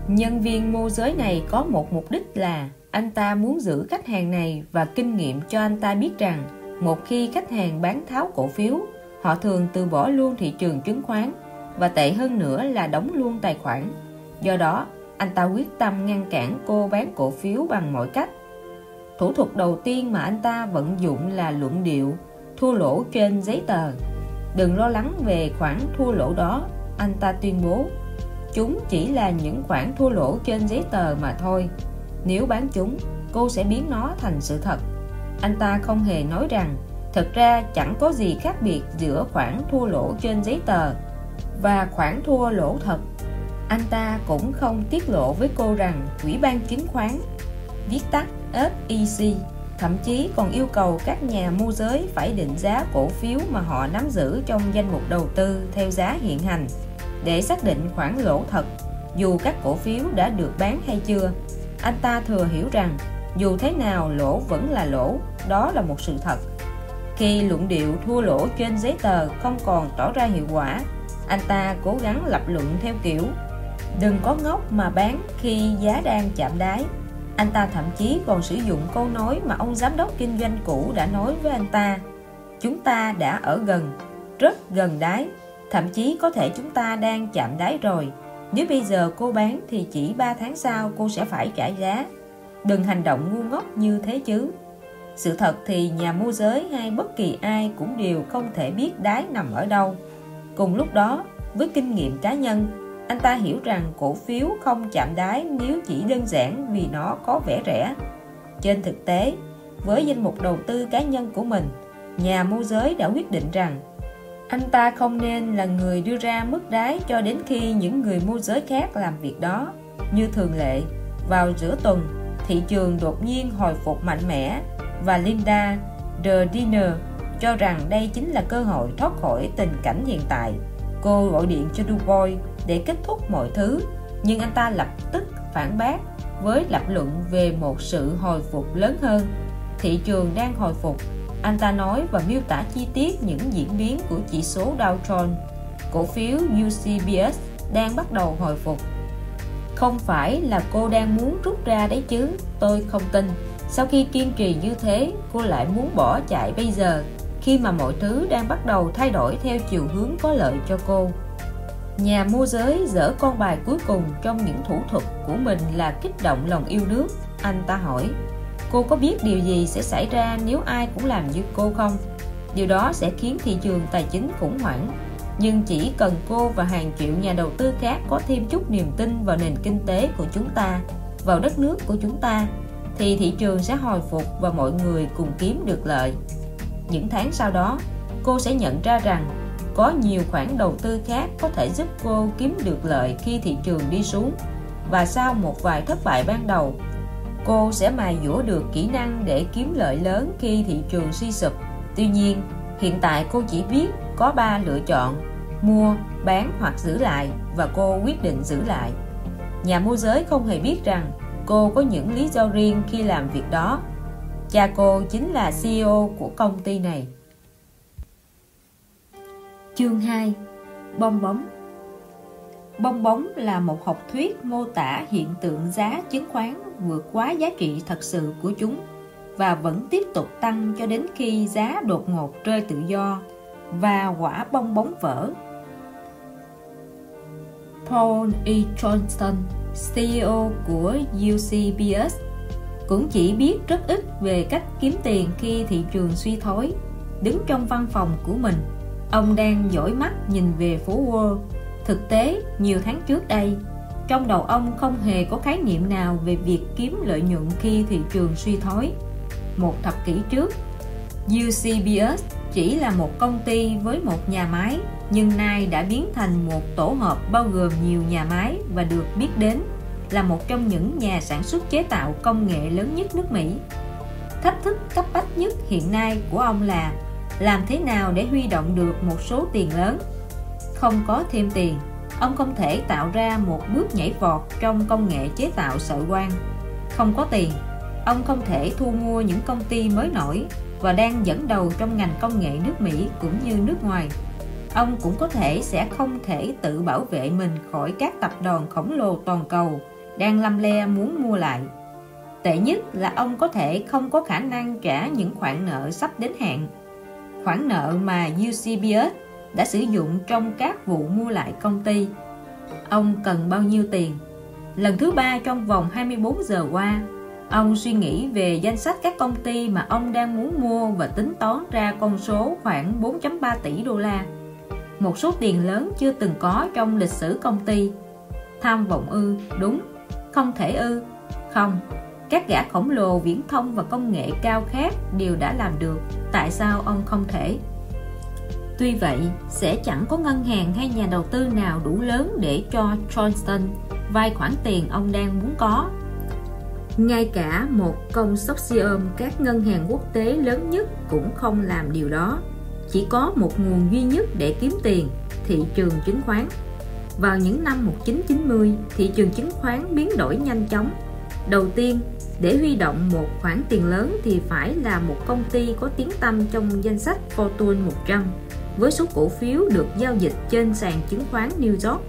Nhân viên môi giới này có một mục đích là anh ta muốn giữ khách hàng này và kinh nghiệm cho anh ta biết rằng một khi khách hàng bán tháo cổ phiếu họ thường từ bỏ luôn thị trường chứng khoán và tệ hơn nữa là đóng luôn tài khoản. Do đó anh ta quyết tâm ngăn cản cô bán cổ phiếu bằng mọi cách. Thủ thuật đầu tiên mà anh ta vận dụng là luận điệu, thua lỗ trên giấy tờ. Đừng lo lắng về khoản thua lỗ đó, anh ta tuyên bố. Chúng chỉ là những khoản thua lỗ trên giấy tờ mà thôi. Nếu bán chúng, cô sẽ biến nó thành sự thật. Anh ta không hề nói rằng thực ra chẳng có gì khác biệt giữa khoản thua lỗ trên giấy tờ và khoản thua lỗ thật anh ta cũng không tiết lộ với cô rằng Ủy ban chứng khoán, viết tắt SEC thậm chí còn yêu cầu các nhà môi giới phải định giá cổ phiếu mà họ nắm giữ trong danh mục đầu tư theo giá hiện hành để xác định khoản lỗ thật, dù các cổ phiếu đã được bán hay chưa. Anh ta thừa hiểu rằng, dù thế nào lỗ vẫn là lỗ, đó là một sự thật. Khi luận điệu thua lỗ trên giấy tờ không còn tỏ ra hiệu quả, anh ta cố gắng lập luận theo kiểu đừng có ngốc mà bán khi giá đang chạm đáy. Anh ta thậm chí còn sử dụng câu nói mà ông giám đốc kinh doanh cũ đã nói với anh ta. Chúng ta đã ở gần, rất gần đáy. Thậm chí có thể chúng ta đang chạm đáy rồi. Nếu bây giờ cô bán thì chỉ 3 tháng sau cô sẽ phải trả giá. Đừng hành động ngu ngốc như thế chứ. Sự thật thì nhà môi giới hay bất kỳ ai cũng đều không thể biết đáy nằm ở đâu. Cùng lúc đó, với kinh nghiệm cá nhân anh ta hiểu rằng cổ phiếu không chạm đáy nếu chỉ đơn giản vì nó có vẻ rẻ. Trên thực tế, với danh mục đầu tư cá nhân của mình, nhà môi giới đã quyết định rằng anh ta không nên là người đưa ra mức đáy cho đến khi những người môi giới khác làm việc đó. Như thường lệ, vào giữa tuần, thị trường đột nhiên hồi phục mạnh mẽ và Linda The Dinner cho rằng đây chính là cơ hội thoát khỏi tình cảnh hiện tại. Cô gọi điện cho Dubois để kết thúc mọi thứ. Nhưng anh ta lập tức phản bác với lập luận về một sự hồi phục lớn hơn. Thị trường đang hồi phục. Anh ta nói và miêu tả chi tiết những diễn biến của chỉ số Dow Jones. Cổ phiếu UCBS đang bắt đầu hồi phục. Không phải là cô đang muốn rút ra đấy chứ, tôi không tin. Sau khi kiên trì như thế, cô lại muốn bỏ chạy bây giờ, khi mà mọi thứ đang bắt đầu thay đổi theo chiều hướng có lợi cho cô nhà môi giới dở con bài cuối cùng trong những thủ thuật của mình là kích động lòng yêu nước. Anh ta hỏi, cô có biết điều gì sẽ xảy ra nếu ai cũng làm như cô không? Điều đó sẽ khiến thị trường tài chính khủng hoảng. Nhưng chỉ cần cô và hàng triệu nhà đầu tư khác có thêm chút niềm tin vào nền kinh tế của chúng ta, vào đất nước của chúng ta, thì thị trường sẽ hồi phục và mọi người cùng kiếm được lợi. Những tháng sau đó, cô sẽ nhận ra rằng có nhiều khoản đầu tư khác có thể giúp cô kiếm được lợi khi thị trường đi xuống. Và sau một vài thất bại ban đầu, cô sẽ mài dũa được kỹ năng để kiếm lợi lớn khi thị trường suy sụp. Tuy nhiên, hiện tại cô chỉ biết có 3 lựa chọn, mua, bán hoặc giữ lại và cô quyết định giữ lại. Nhà môi giới không hề biết rằng cô có những lý do riêng khi làm việc đó. Cha cô chính là CEO của công ty này. Chương 2 Bong bóng Bong bóng là một học thuyết mô tả hiện tượng giá chứng khoán vượt quá giá trị thật sự của chúng và vẫn tiếp tục tăng cho đến khi giá đột ngột rơi tự do và quả bong bóng vỡ. Paul E. Johnston, CEO của UCBS, cũng chỉ biết rất ít về cách kiếm tiền khi thị trường suy thoái. Đứng trong văn phòng của mình, ông đang dõi mắt nhìn về phố Wall. Thực tế, nhiều tháng trước đây, trong đầu ông không hề có khái niệm nào về việc kiếm lợi nhuận khi thị trường suy thoái. Một thập kỷ trước, UCBS chỉ là một công ty với một nhà máy nhưng nay đã biến thành một tổ hợp bao gồm nhiều nhà máy và được biết đến là một trong những nhà sản xuất chế tạo công nghệ lớn nhất nước Mỹ. Thách thức cấp bách nhất hiện nay của ông là làm thế nào để huy động được một số tiền lớn. Không có thêm tiền, ông không thể tạo ra một bước nhảy vọt trong công nghệ chế tạo sợi quang. Không có tiền, ông không thể thu mua những công ty mới nổi và đang dẫn đầu trong ngành công nghệ nước Mỹ cũng như nước ngoài. Ông cũng có thể sẽ không thể tự bảo vệ mình khỏi các tập đoàn khổng lồ toàn cầu đang lăm le muốn mua lại. Tệ nhất là ông có thể không có khả năng trả những khoản nợ sắp đến hạn. Khoản nợ mà UCBS đã sử dụng trong các vụ mua lại công ty. Ông cần bao nhiêu tiền? Lần thứ ba trong vòng 24 giờ qua, ông suy nghĩ về danh sách các công ty mà ông đang muốn mua và tính toán ra con số khoảng 4.3 tỷ đô la. Một số tiền lớn chưa từng có trong lịch sử công ty. Tham vọng ư, đúng. Không thể ư, không. Các gã khổng lồ viễn thông và công nghệ cao khác đều đã làm được. Tại sao ông không thể? Tuy vậy, sẽ chẳng có ngân hàng hay nhà đầu tư nào đủ lớn để cho Johnston vay khoản tiền ông đang muốn có. Ngay cả một công consortium các ngân hàng quốc tế lớn nhất cũng không làm điều đó. Chỉ có một nguồn duy nhất để kiếm tiền, thị trường chứng khoán. Vào những năm 1990, thị trường chứng khoán biến đổi nhanh chóng. Đầu tiên, để huy động một khoản tiền lớn thì phải là một công ty có tiếng tăm trong danh sách Fortune 100 với số cổ phiếu được giao dịch trên sàn chứng khoán New York.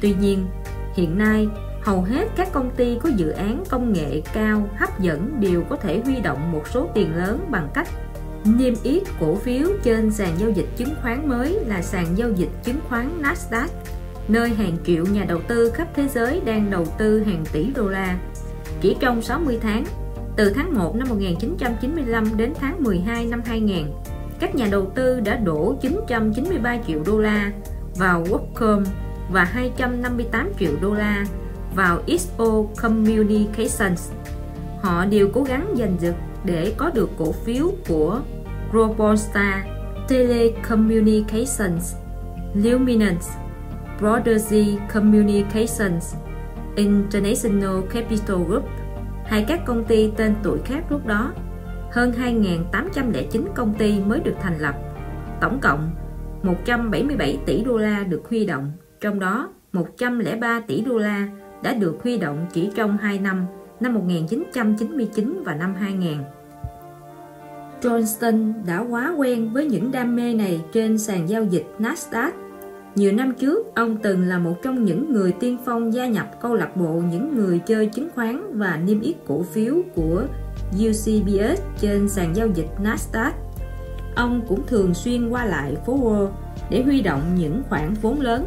Tuy nhiên, hiện nay hầu hết các công ty có dự án công nghệ cao hấp dẫn đều có thể huy động một số tiền lớn bằng cách niêm yết cổ phiếu trên sàn giao dịch chứng khoán mới là sàn giao dịch chứng khoán Nasdaq, nơi hàng triệu nhà đầu tư khắp thế giới đang đầu tư hàng tỷ đô la. Chỉ trong 60 tháng, từ tháng 1 năm 1995 đến tháng 12 năm 2000, các nhà đầu tư đã đổ 993 triệu đô la vào WorldCom và 258 triệu đô la vào XO Communications. Họ đều cố gắng giành giật để có được cổ phiếu của Globalstar Telecommunications, Luminance, Broadcom Communications, International Capital Group hay các công ty tên tuổi khác lúc đó hơn 2.809 công ty mới được thành lập. Tổng cộng 177 tỷ đô la được huy động, trong đó 103 tỷ đô la đã được huy động chỉ trong 2 năm, năm 1999 và năm 2000. Johnston đã quá quen với những đam mê này trên sàn giao dịch Nasdaq. Nhiều năm trước, ông từng là một trong những người tiên phong gia nhập câu lạc bộ những người chơi chứng khoán và niêm yết cổ phiếu của UCBS trên sàn giao dịch Nasdaq. Ông cũng thường xuyên qua lại phố Wall để huy động những khoản vốn lớn.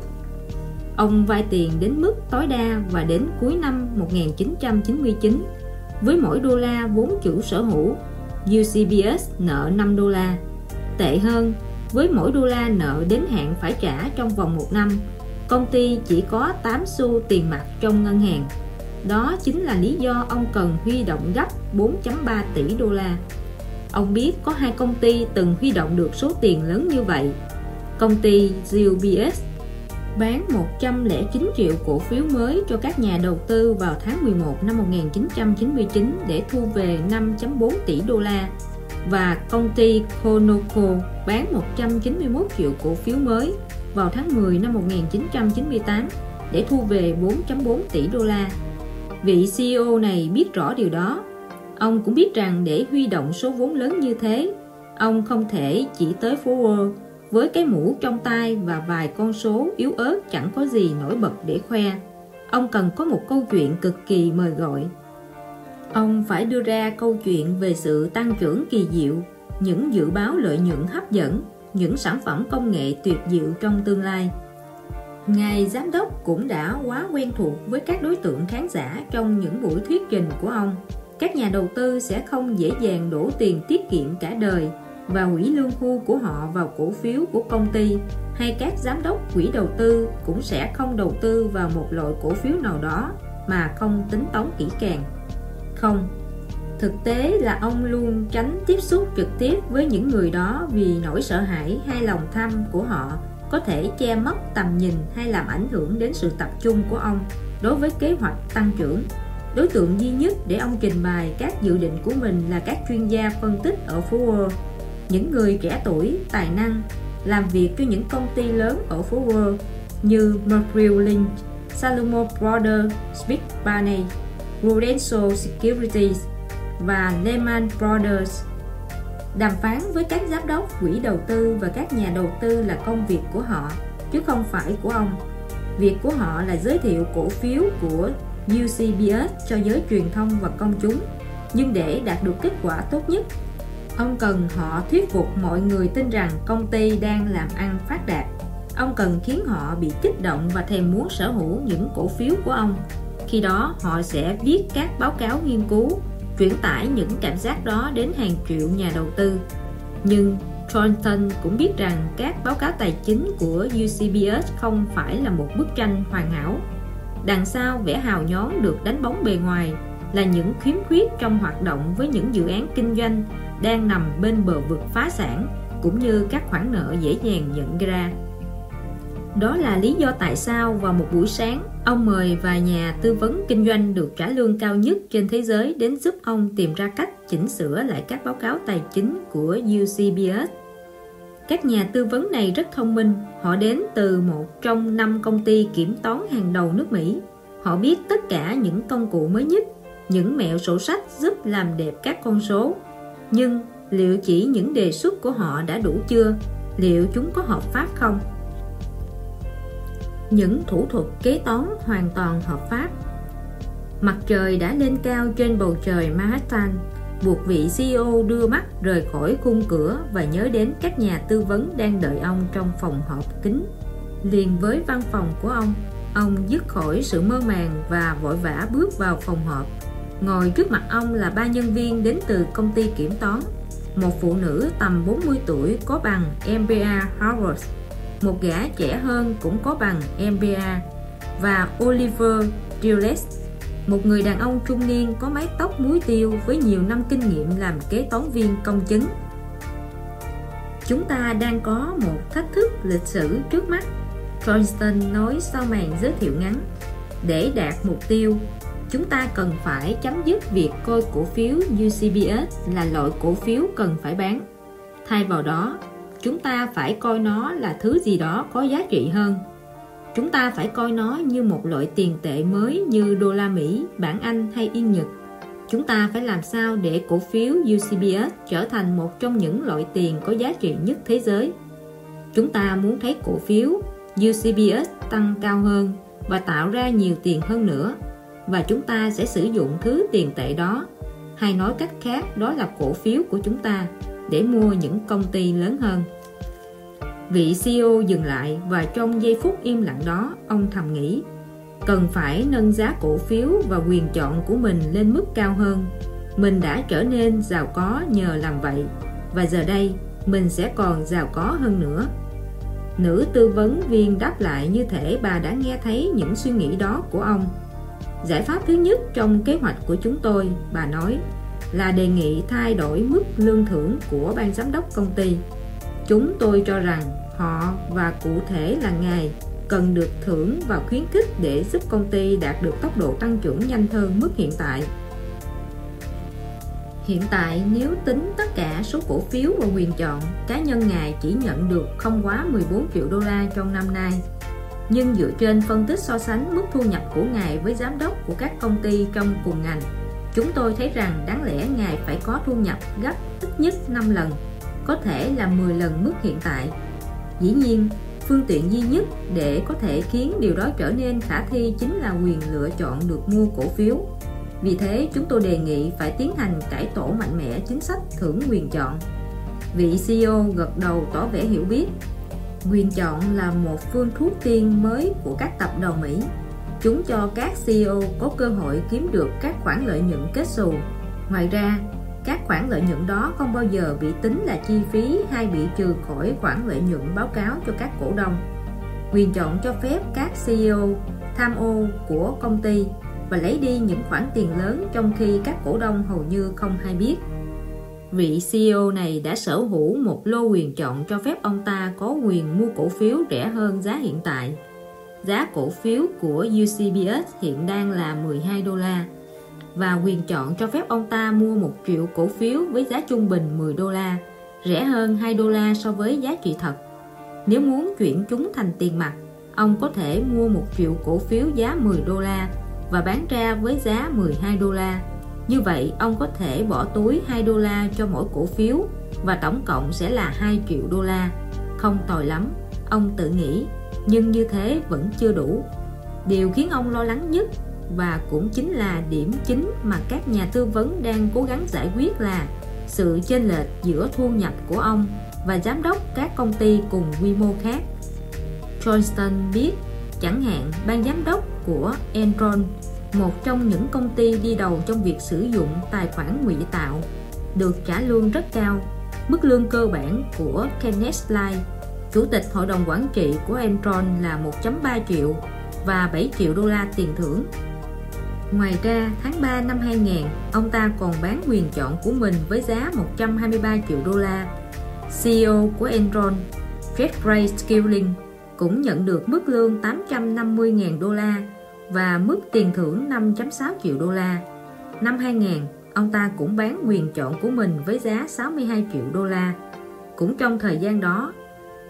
Ông vay tiền đến mức tối đa và đến cuối năm 1999 với mỗi đô la vốn chủ sở hữu, UCBS nợ 5 đô la. Tệ hơn, với mỗi đô la nợ đến hạn phải trả trong vòng một năm, công ty chỉ có 8 xu tiền mặt trong ngân hàng. Đó chính là lý do ông cần huy động gấp 4.3 tỷ đô la. Ông biết có hai công ty từng huy động được số tiền lớn như vậy. Công ty UBS bán 109 triệu cổ phiếu mới cho các nhà đầu tư vào tháng 11 năm 1999 để thu về 5.4 tỷ đô la và công ty Conoco bán 191 triệu cổ phiếu mới vào tháng 10 năm 1998 để thu về 4.4 tỷ đô la. Vị CEO này biết rõ điều đó. Ông cũng biết rằng để huy động số vốn lớn như thế, ông không thể chỉ tới phố Wall với cái mũ trong tay và vài con số yếu ớt chẳng có gì nổi bật để khoe. Ông cần có một câu chuyện cực kỳ mời gọi. Ông phải đưa ra câu chuyện về sự tăng trưởng kỳ diệu, những dự báo lợi nhuận hấp dẫn, những sản phẩm công nghệ tuyệt diệu trong tương lai. Ngài giám đốc cũng đã quá quen thuộc với các đối tượng khán giả trong những buổi thuyết trình của ông. Các nhà đầu tư sẽ không dễ dàng đổ tiền tiết kiệm cả đời và hủy lương hưu của họ vào cổ phiếu của công ty hay các giám đốc quỹ đầu tư cũng sẽ không đầu tư vào một loại cổ phiếu nào đó mà không tính toán kỹ càng. Không, thực tế là ông luôn tránh tiếp xúc trực tiếp với những người đó vì nỗi sợ hãi hay lòng tham của họ có thể che mất tầm nhìn hay làm ảnh hưởng đến sự tập trung của ông đối với kế hoạch tăng trưởng. Đối tượng duy nhất để ông trình bày các dự định của mình là các chuyên gia phân tích ở phố Wall, những người trẻ tuổi, tài năng, làm việc cho những công ty lớn ở phố Wall như Merrill Lynch, Salomon Brothers, Smith Barney, Prudential Securities, và Lehman Brothers. Đàm phán với các giám đốc, quỹ đầu tư và các nhà đầu tư là công việc của họ, chứ không phải của ông. Việc của họ là giới thiệu cổ phiếu của UCBS cho giới truyền thông và công chúng. Nhưng để đạt được kết quả tốt nhất, ông cần họ thuyết phục mọi người tin rằng công ty đang làm ăn phát đạt. Ông cần khiến họ bị kích động và thèm muốn sở hữu những cổ phiếu của ông. Khi đó họ sẽ viết các báo cáo nghiên cứu, truyền tải những cảm giác đó đến hàng triệu nhà đầu tư. Nhưng Thornton cũng biết rằng các báo cáo tài chính của UCBS không phải là một bức tranh hoàn hảo. Đằng sau vẻ hào nhón được đánh bóng bề ngoài là những khiếm khuyết trong hoạt động với những dự án kinh doanh đang nằm bên bờ vực phá sản cũng như các khoản nợ dễ dàng nhận ra. Đó là lý do tại sao vào một buổi sáng, ông mời vài nhà tư vấn kinh doanh được trả lương cao nhất trên thế giới đến giúp ông tìm ra cách chỉnh sửa lại các báo cáo tài chính của UCBS. Các nhà tư vấn này rất thông minh, họ đến từ một trong năm công ty kiểm toán hàng đầu nước Mỹ. Họ biết tất cả những công cụ mới nhất, những mẹo sổ sách giúp làm đẹp các con số. Nhưng liệu chỉ những đề xuất của họ đã đủ chưa? Liệu chúng có hợp pháp không? Những thủ thuật kế toán hoàn toàn hợp pháp. Mặt trời đã lên cao trên bầu trời Manhattan, buộc vị CEO đưa mắt rời khỏi khung cửa và nhớ đến các nhà tư vấn đang đợi ông trong phòng họp kín liền với văn phòng của ông ông dứt khỏi sự mơ màng và vội vã bước vào phòng họp. Ngồi trước mặt ông là ba nhân viên đến từ công ty kiểm toán, một phụ nữ tầm 40 tuổi có bằng MBA Harvard một gã trẻ hơn cũng có bằng MBA và Oliver Dulles một người đàn ông trung niên có mái tóc muối tiêu với nhiều năm kinh nghiệm làm kế toán viên công chứng. Chúng ta đang có một thách thức lịch sử trước mắt Johnston nói sau màn giới thiệu ngắn. Để đạt mục tiêu, chúng ta cần phải chấm dứt việc coi cổ phiếu UCBS là loại cổ phiếu cần phải bán. Thay vào đó chúng ta phải coi nó là thứ gì đó có giá trị hơn. Chúng ta phải coi nó như một loại tiền tệ mới như đô la Mỹ, bảng Anh hay yên Nhật. Chúng ta phải làm sao để cổ phiếu UCBS trở thành một trong những loại tiền có giá trị nhất thế giới? Chúng ta muốn thấy cổ phiếu UCBS tăng cao hơn và tạo ra nhiều tiền hơn nữa và chúng ta sẽ sử dụng thứ tiền tệ đó. Hay nói cách khác đó là cổ phiếu của chúng ta để mua những công ty lớn hơn. Vị CEO dừng lại và trong giây phút im lặng đó, ông thầm nghĩ, cần phải nâng giá cổ phiếu và quyền chọn của mình lên mức cao hơn. Mình đã trở nên giàu có nhờ làm vậy, và giờ đây mình sẽ còn giàu có hơn nữa. Nữ tư vấn viên đáp lại như thể bà đã nghe thấy những suy nghĩ đó của ông. Giải pháp thứ nhất trong kế hoạch của chúng tôi, bà nói là đề nghị thay đổi mức lương thưởng của ban giám đốc công ty chúng tôi cho rằng họ và cụ thể là ngài cần được thưởng và khuyến khích để giúp công ty đạt được tốc độ tăng trưởng nhanh hơn mức hiện tại Hiện tại nếu tính tất cả số cổ phiếu và quyền chọn, cá nhân ngài chỉ nhận được không quá 14 triệu đô la trong năm nay. Nhưng dựa trên phân tích so sánh mức thu nhập của ngài với giám đốc của các công ty trong cùng ngành, chúng tôi thấy rằng đáng lẽ ngài phải có thu nhập gấp ít nhất 5 lần có thể là 10 lần mức hiện tại. Dĩ nhiên, phương tiện duy nhất để có thể khiến điều đó trở nên khả thi chính là quyền lựa chọn được mua cổ phiếu. Vì thế, chúng tôi đề nghị phải tiến hành cải tổ mạnh mẽ chính sách thưởng quyền chọn. Vị CEO gật đầu tỏ vẻ hiểu biết. Quyền chọn là một phương thuốc tiên mới của các tập đoàn Mỹ. Chúng cho các CEO có cơ hội kiếm được các khoản lợi nhuận kết xù. Ngoài ra, các khoản lợi nhuận đó không bao giờ bị tính là chi phí hay bị trừ khỏi khoản lợi nhuận báo cáo cho các cổ đông. Quyền chọn cho phép các CEO tham ô của công ty và lấy đi những khoản tiền lớn trong khi các cổ đông hầu như không hay biết. Vị CEO này đã sở hữu một lô quyền chọn cho phép ông ta có quyền mua cổ phiếu rẻ hơn giá hiện tại giá cổ phiếu của UCBS hiện đang là 12 đô la và quyền chọn cho phép ông ta mua một triệu cổ phiếu với giá trung bình 10 đô la, rẻ hơn 2 đô la so với giá trị thật. Nếu muốn chuyển chúng thành tiền mặt, ông có thể mua một triệu cổ phiếu giá 10 đô la và bán ra với giá 12 đô la. Như vậy, ông có thể bỏ túi 2 đô la cho mỗi cổ phiếu và tổng cộng sẽ là 2 triệu đô la. Không tồi lắm, ông tự nghĩ, nhưng như thế vẫn chưa đủ. Điều khiến ông lo lắng nhất và cũng chính là điểm chính mà các nhà tư vấn đang cố gắng giải quyết là sự chênh lệch giữa thu nhập của ông và giám đốc các công ty cùng quy mô khác. Johnston biết, chẳng hạn ban giám đốc của Enron, một trong những công ty đi đầu trong việc sử dụng tài khoản ngụy tạo, được trả lương rất cao. Mức lương cơ bản của Kenneth Lai, chủ tịch hội đồng quản trị của Enron là 1.3 triệu và 7 triệu đô la tiền thưởng Ngoài ra, tháng 3 năm 2000, ông ta còn bán quyền chọn của mình với giá 123 triệu đô la. CEO của Enron, Fred Ray Skilling, cũng nhận được mức lương 850.000 đô la và mức tiền thưởng 5.6 triệu đô la. Năm 2000, ông ta cũng bán quyền chọn của mình với giá 62 triệu đô la. Cũng trong thời gian đó,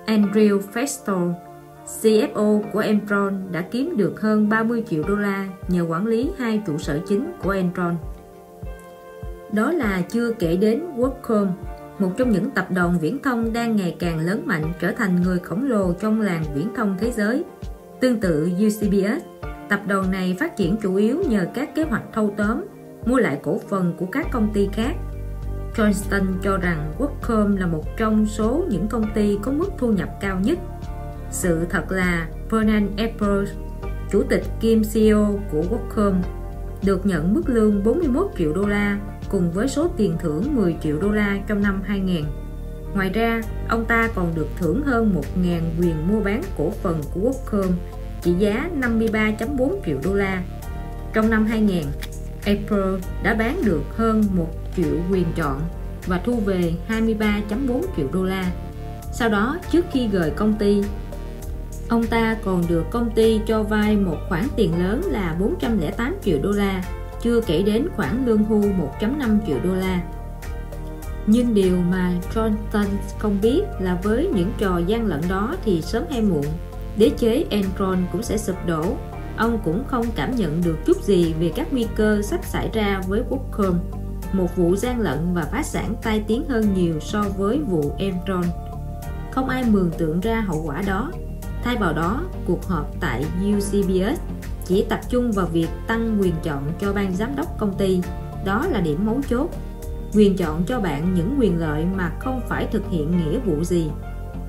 Andrew Festo CFO của Enron đã kiếm được hơn 30 triệu đô la nhờ quản lý hai trụ sở chính của Enron. Đó là chưa kể đến WorldCom, một trong những tập đoàn viễn thông đang ngày càng lớn mạnh trở thành người khổng lồ trong làng viễn thông thế giới. Tương tự UCBS, tập đoàn này phát triển chủ yếu nhờ các kế hoạch thâu tóm, mua lại cổ phần của các công ty khác. Johnston cho rằng WorkCom là một trong số những công ty có mức thu nhập cao nhất sự thật là Bernard Apple, chủ tịch kiêm CEO của Qualcomm, được nhận mức lương 41 triệu đô la cùng với số tiền thưởng 10 triệu đô la trong năm 2000. Ngoài ra, ông ta còn được thưởng hơn 1.000 quyền mua bán cổ phần của Qualcomm trị giá 53.4 triệu đô la. Trong năm 2000, Apple đã bán được hơn triệu quyền chọn và thu về 23.4 triệu đô la. Sau đó, trước khi rời công ty, Ông ta còn được công ty cho vay một khoản tiền lớn là 408 triệu đô la, chưa kể đến khoản lương hưu 1.5 triệu đô la. Nhưng điều mà Johnson không biết là với những trò gian lận đó thì sớm hay muộn, đế chế Enron cũng sẽ sụp đổ. Ông cũng không cảm nhận được chút gì về các nguy cơ sắp xảy ra với Qualcomm, một vụ gian lận và phá sản tai tiếng hơn nhiều so với vụ Enron. Không ai mường tượng ra hậu quả đó Thay vào đó, cuộc họp tại UCBS chỉ tập trung vào việc tăng quyền chọn cho ban giám đốc công ty. Đó là điểm mấu chốt. Quyền chọn cho bạn những quyền lợi mà không phải thực hiện nghĩa vụ gì.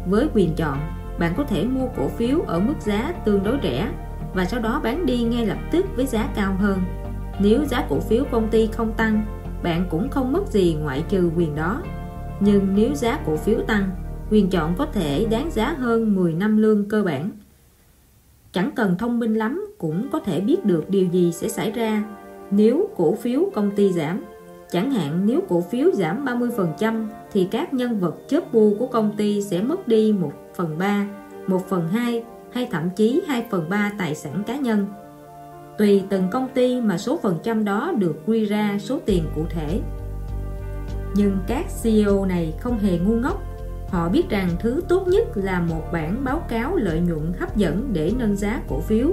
Với quyền chọn, bạn có thể mua cổ phiếu ở mức giá tương đối rẻ và sau đó bán đi ngay lập tức với giá cao hơn. Nếu giá cổ phiếu công ty không tăng, bạn cũng không mất gì ngoại trừ quyền đó. Nhưng nếu giá cổ phiếu tăng, quyền chọn có thể đáng giá hơn 10 năm lương cơ bản. Chẳng cần thông minh lắm cũng có thể biết được điều gì sẽ xảy ra nếu cổ phiếu công ty giảm. Chẳng hạn nếu cổ phiếu giảm 30% thì các nhân vật chớp bu của công ty sẽ mất đi 1 phần 3, 1 phần 2 hay thậm chí 2 phần 3 tài sản cá nhân. Tùy từng công ty mà số phần trăm đó được quy ra số tiền cụ thể. Nhưng các CEO này không hề ngu ngốc Họ biết rằng thứ tốt nhất là một bản báo cáo lợi nhuận hấp dẫn để nâng giá cổ phiếu.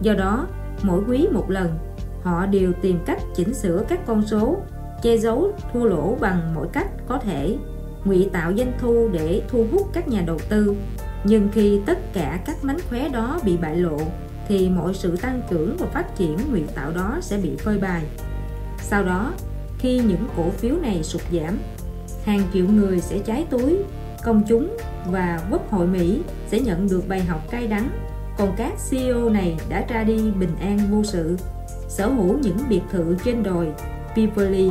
Do đó, mỗi quý một lần, họ đều tìm cách chỉnh sửa các con số, che giấu thua lỗ bằng mọi cách có thể, ngụy tạo doanh thu để thu hút các nhà đầu tư. Nhưng khi tất cả các mánh khóe đó bị bại lộ, thì mọi sự tăng trưởng và phát triển nguyện tạo đó sẽ bị phơi bày. Sau đó, khi những cổ phiếu này sụt giảm, hàng triệu người sẽ cháy túi công chúng và quốc hội Mỹ sẽ nhận được bài học cay đắng. Còn các CEO này đã ra đi bình an vô sự. Sở hữu những biệt thự trên đồi Beverly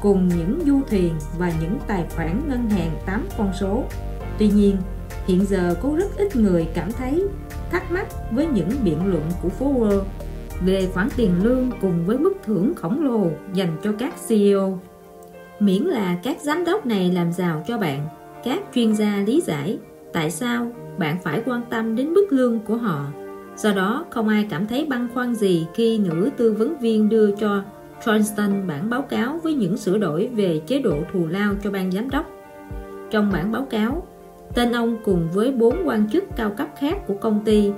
cùng những du thuyền và những tài khoản ngân hàng 8 con số. Tuy nhiên hiện giờ có rất ít người cảm thấy thắc mắc với những biện luận của phố về khoản tiền lương cùng với mức thưởng khổng lồ dành cho các CEO miễn là các giám đốc này làm giàu cho bạn, các chuyên gia lý giải tại sao bạn phải quan tâm đến mức lương của họ. Do đó, không ai cảm thấy băn khoăn gì khi nữ tư vấn viên đưa cho Johnston bản báo cáo với những sửa đổi về chế độ thù lao cho ban giám đốc. Trong bản báo cáo tên ông cùng với bốn quan chức cao cấp khác của công ty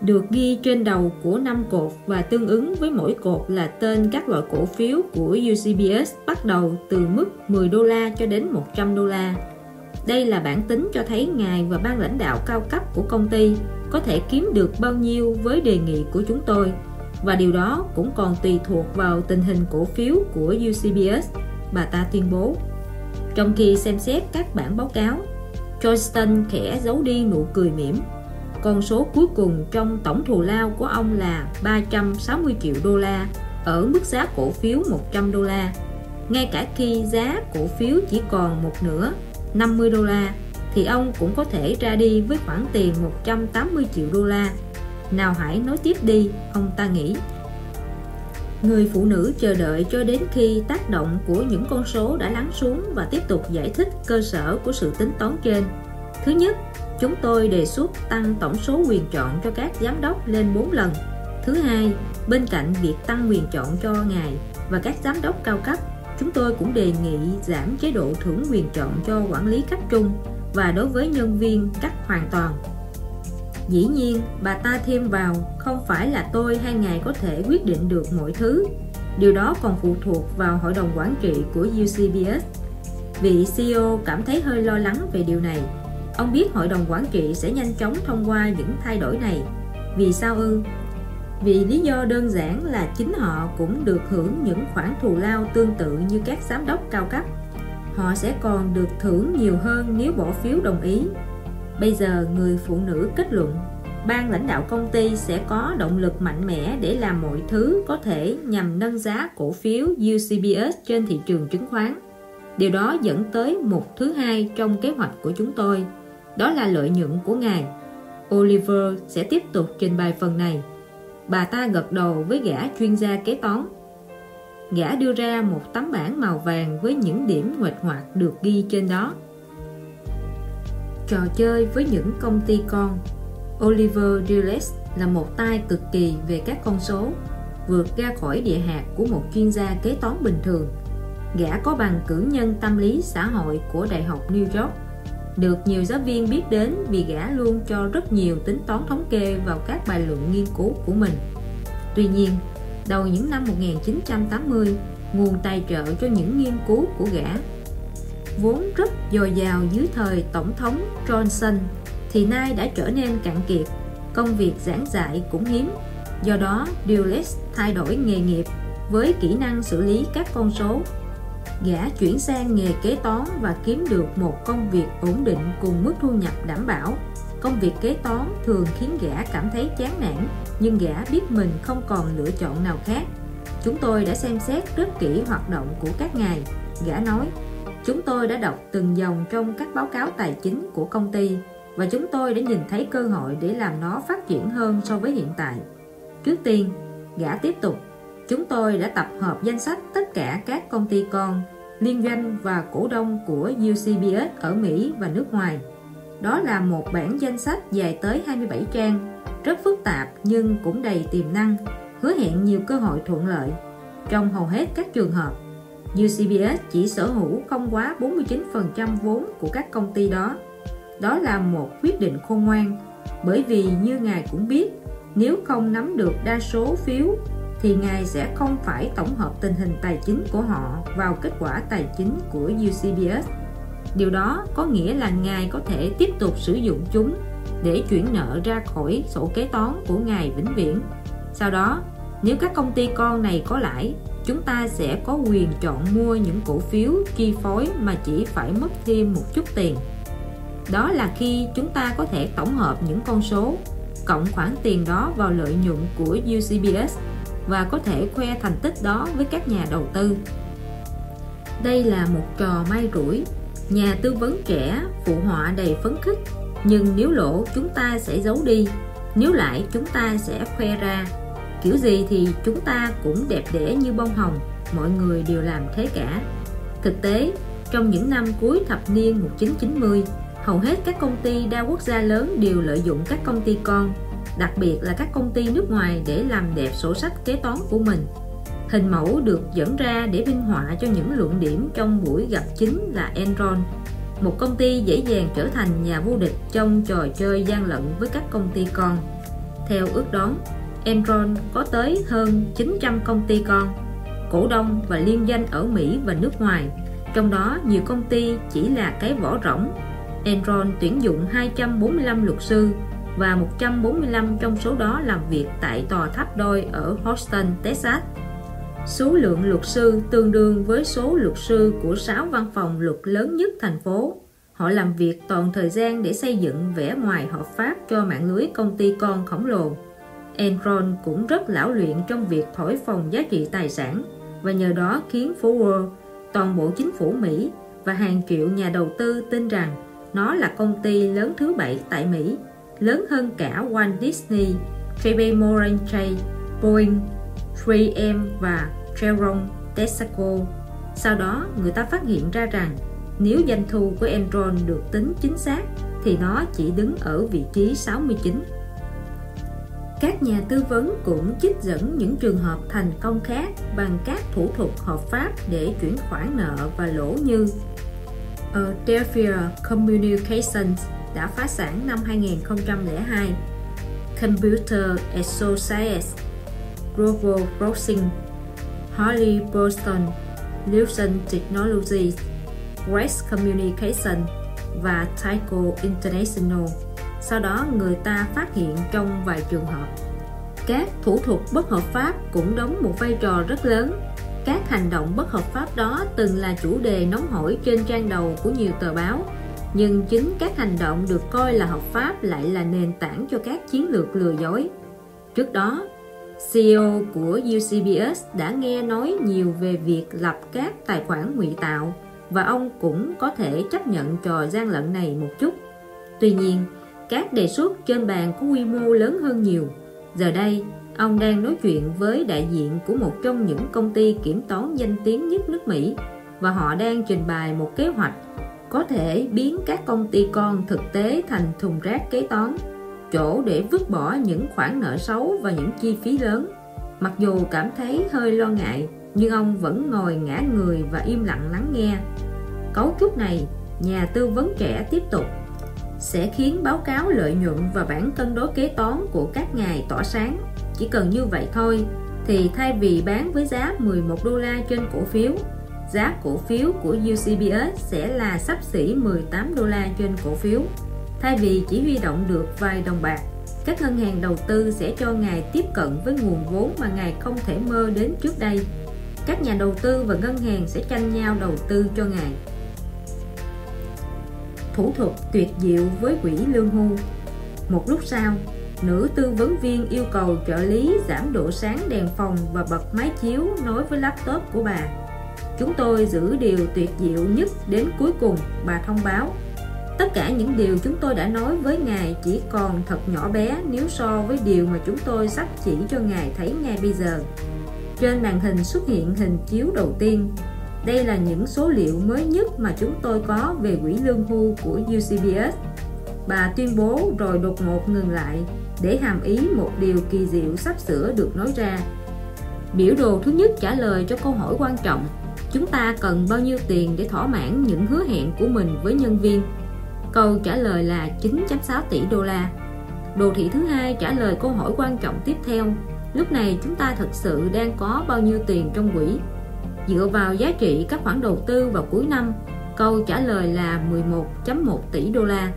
được ghi trên đầu của năm cột và tương ứng với mỗi cột là tên các loại cổ phiếu của UCBS bắt đầu từ mức 10 đô la cho đến 100 đô la. Đây là bản tính cho thấy ngài và ban lãnh đạo cao cấp của công ty có thể kiếm được bao nhiêu với đề nghị của chúng tôi và điều đó cũng còn tùy thuộc vào tình hình cổ phiếu của UCBS, bà ta tuyên bố. Trong khi xem xét các bản báo cáo, Johnston khẽ giấu đi nụ cười mỉm. Con số cuối cùng trong tổng thù lao của ông là 360 triệu đô la ở mức giá cổ phiếu 100 đô la. Ngay cả khi giá cổ phiếu chỉ còn một nửa 50 đô la thì ông cũng có thể ra đi với khoản tiền 180 triệu đô la. Nào hãy nói tiếp đi, ông ta nghĩ. Người phụ nữ chờ đợi cho đến khi tác động của những con số đã lắng xuống và tiếp tục giải thích cơ sở của sự tính toán trên. Thứ nhất, chúng tôi đề xuất tăng tổng số quyền chọn cho các giám đốc lên 4 lần. Thứ hai, bên cạnh việc tăng quyền chọn cho ngài và các giám đốc cao cấp, chúng tôi cũng đề nghị giảm chế độ thưởng quyền chọn cho quản lý cấp trung và đối với nhân viên cắt hoàn toàn. Dĩ nhiên, bà ta thêm vào, không phải là tôi hay ngài có thể quyết định được mọi thứ. Điều đó còn phụ thuộc vào hội đồng quản trị của UCBS. Vị CEO cảm thấy hơi lo lắng về điều này. Ông biết hội đồng quản trị sẽ nhanh chóng thông qua những thay đổi này. Vì sao ư? Vì lý do đơn giản là chính họ cũng được hưởng những khoản thù lao tương tự như các giám đốc cao cấp họ sẽ còn được thưởng nhiều hơn nếu bỏ phiếu đồng ý bây giờ người phụ nữ kết luận, ban lãnh đạo công ty sẽ có động lực mạnh mẽ để làm mọi thứ có thể nhằm nâng giá cổ phiếu UCBS trên thị trường chứng khoán. Điều đó dẫn tới một thứ hai trong kế hoạch của chúng tôi, đó là lợi nhuận của ngài. Oliver sẽ tiếp tục trình bày phần này. Bà ta gật đầu với gã chuyên gia kế toán. Gã đưa ra một tấm bảng màu vàng với những điểm nguệch ngoạc được ghi trên đó trò chơi với những công ty con. Oliver Dulles là một tay cực kỳ về các con số, vượt ra khỏi địa hạt của một chuyên gia kế toán bình thường, gã có bằng cử nhân tâm lý xã hội của Đại học New York. Được nhiều giáo viên biết đến vì gã luôn cho rất nhiều tính toán thống kê vào các bài luận nghiên cứu của mình. Tuy nhiên, đầu những năm 1980 nguồn tài trợ cho những nghiên cứu của gã vốn rất dồi dào dưới thời Tổng thống Johnson, thì nay đã trở nên cạn kiệt, công việc giảng dạy cũng hiếm. Do đó Dulles thay đổi nghề nghiệp với kỹ năng xử lý các con số. Gã chuyển sang nghề kế toán và kiếm được một công việc ổn định cùng mức thu nhập đảm bảo. Công việc kế toán thường khiến gã cảm thấy chán nản, nhưng gã biết mình không còn lựa chọn nào khác. Chúng tôi đã xem xét rất kỹ hoạt động của các ngài, gã nói chúng tôi đã đọc từng dòng trong các báo cáo tài chính của công ty và chúng tôi đã nhìn thấy cơ hội để làm nó phát triển hơn so với hiện tại. Trước tiên gã tiếp tục. Chúng tôi đã tập hợp danh sách tất cả các công ty con liên doanh và cổ đông của UCBS ở Mỹ và nước ngoài. Đó là một bản danh sách dài tới 27 trang, rất phức tạp nhưng cũng đầy tiềm năng, hứa hẹn nhiều cơ hội thuận lợi. Trong hầu hết các trường hợp, UCBS chỉ sở hữu không quá 49% vốn của các công ty đó. Đó là một quyết định khôn ngoan, bởi vì như ngài cũng biết, nếu không nắm được đa số phiếu thì ngài sẽ không phải tổng hợp tình hình tài chính của họ vào kết quả tài chính của UCBS Điều đó có nghĩa là Ngài có thể tiếp tục sử dụng chúng để chuyển nợ ra khỏi sổ kế toán của Ngài vĩnh viễn. Sau đó, nếu các công ty con này có lãi, chúng ta sẽ có quyền chọn mua những cổ phiếu chi phối mà chỉ phải mất thêm một chút tiền. Đó là khi chúng ta có thể tổng hợp những con số, cộng khoản tiền đó vào lợi nhuận của UCBS và có thể khoe thành tích đó với các nhà đầu tư. Đây là một trò may rủi Nhà tư vấn trẻ phụ họa đầy phấn khích Nhưng nếu lỗ chúng ta sẽ giấu đi Nếu lại chúng ta sẽ khoe ra Kiểu gì thì chúng ta cũng đẹp đẽ như bông hồng Mọi người đều làm thế cả Thực tế, trong những năm cuối thập niên 1990 Hầu hết các công ty đa quốc gia lớn đều lợi dụng các công ty con Đặc biệt là các công ty nước ngoài để làm đẹp sổ sách kế toán của mình Hình mẫu được dẫn ra để minh họa cho những luận điểm trong buổi gặp chính là Enron, một công ty dễ dàng trở thành nhà vô địch trong trò chơi gian lận với các công ty con. Theo ước đoán, Enron có tới hơn 900 công ty con, cổ đông và liên danh ở Mỹ và nước ngoài. Trong đó nhiều công ty chỉ là cái vỏ rỗng. Enron tuyển dụng 245 luật sư và 145 trong số đó làm việc tại tòa tháp đôi ở Houston, Texas. Số lượng luật sư tương đương với số luật sư của 6 văn phòng luật lớn nhất thành phố. Họ làm việc toàn thời gian để xây dựng vẻ ngoài hợp pháp cho mạng lưới công ty con khổng lồ. Enron cũng rất lão luyện trong việc thổi phồng giá trị tài sản và nhờ đó khiến phố Wall, toàn bộ chính phủ Mỹ và hàng triệu nhà đầu tư tin rằng nó là công ty lớn thứ bảy tại Mỹ, lớn hơn cả Walt Disney, JP Morgan Chase, Boeing, 3M và Chevron, Texaco. Sau đó, người ta phát hiện ra rằng nếu doanh thu của Enron được tính chính xác thì nó chỉ đứng ở vị trí 69. Các nhà tư vấn cũng trích dẫn những trường hợp thành công khác bằng các thủ thuật hợp pháp để chuyển khoản nợ và lỗ như Adelphia Communications đã phá sản năm 2002, Computer Associates, Global Crossing, Harley Boston, Lucent Technologies, West Communication và Tyco International. Sau đó người ta phát hiện trong vài trường hợp. Các thủ thuật bất hợp pháp cũng đóng một vai trò rất lớn. Các hành động bất hợp pháp đó từng là chủ đề nóng hổi trên trang đầu của nhiều tờ báo. Nhưng chính các hành động được coi là hợp pháp lại là nền tảng cho các chiến lược lừa dối. Trước đó CEO của UCBS đã nghe nói nhiều về việc lập các tài khoản ngụy tạo và ông cũng có thể chấp nhận trò gian lận này một chút. Tuy nhiên, các đề xuất trên bàn có quy mô lớn hơn nhiều. Giờ đây, ông đang nói chuyện với đại diện của một trong những công ty kiểm toán danh tiếng nhất nước Mỹ và họ đang trình bày một kế hoạch có thể biến các công ty con thực tế thành thùng rác kế toán chỗ để vứt bỏ những khoản nợ xấu và những chi phí lớn. Mặc dù cảm thấy hơi lo ngại nhưng ông vẫn ngồi ngã người và im lặng lắng nghe. Cấu trúc này nhà tư vấn trẻ tiếp tục sẽ khiến báo cáo lợi nhuận và bản cân đối kế toán của các ngài tỏa sáng. Chỉ cần như vậy thôi, thì thay vì bán với giá 11 đô la trên cổ phiếu, giá cổ phiếu của UCBS sẽ là sắp xỉ 18 đô la trên cổ phiếu. Thay vì chỉ huy động được vài đồng bạc, các ngân hàng đầu tư sẽ cho ngài tiếp cận với nguồn vốn mà ngài không thể mơ đến trước đây. Các nhà đầu tư và ngân hàng sẽ tranh nhau đầu tư cho ngài thủ thuật tuyệt diệu với quỹ lương hưu. Một lúc sau, nữ tư vấn viên yêu cầu trợ lý giảm độ sáng đèn phòng và bật máy chiếu nối với laptop của bà. Chúng tôi giữ điều tuyệt diệu nhất đến cuối cùng, bà thông báo. Tất cả những điều chúng tôi đã nói với ngài chỉ còn thật nhỏ bé nếu so với điều mà chúng tôi sắp chỉ cho ngài thấy ngay bây giờ. Trên màn hình xuất hiện hình chiếu đầu tiên đây là những số liệu mới nhất mà chúng tôi có về quỹ lương hưu của UCBS bà tuyên bố rồi đột ngột ngừng lại để hàm ý một điều kỳ diệu sắp sửa được nói ra. Biểu đồ thứ nhất trả lời cho câu hỏi quan trọng, chúng ta cần bao nhiêu tiền để thỏa mãn những hứa hẹn của mình với nhân viên? Câu trả lời là 9.6 tỷ đô la. Đồ thị thứ hai trả lời câu hỏi quan trọng tiếp theo, lúc này chúng ta thực sự đang có bao nhiêu tiền trong quỹ? Dựa vào giá trị các khoản đầu tư vào cuối năm, câu trả lời là 11.1 tỷ đô la.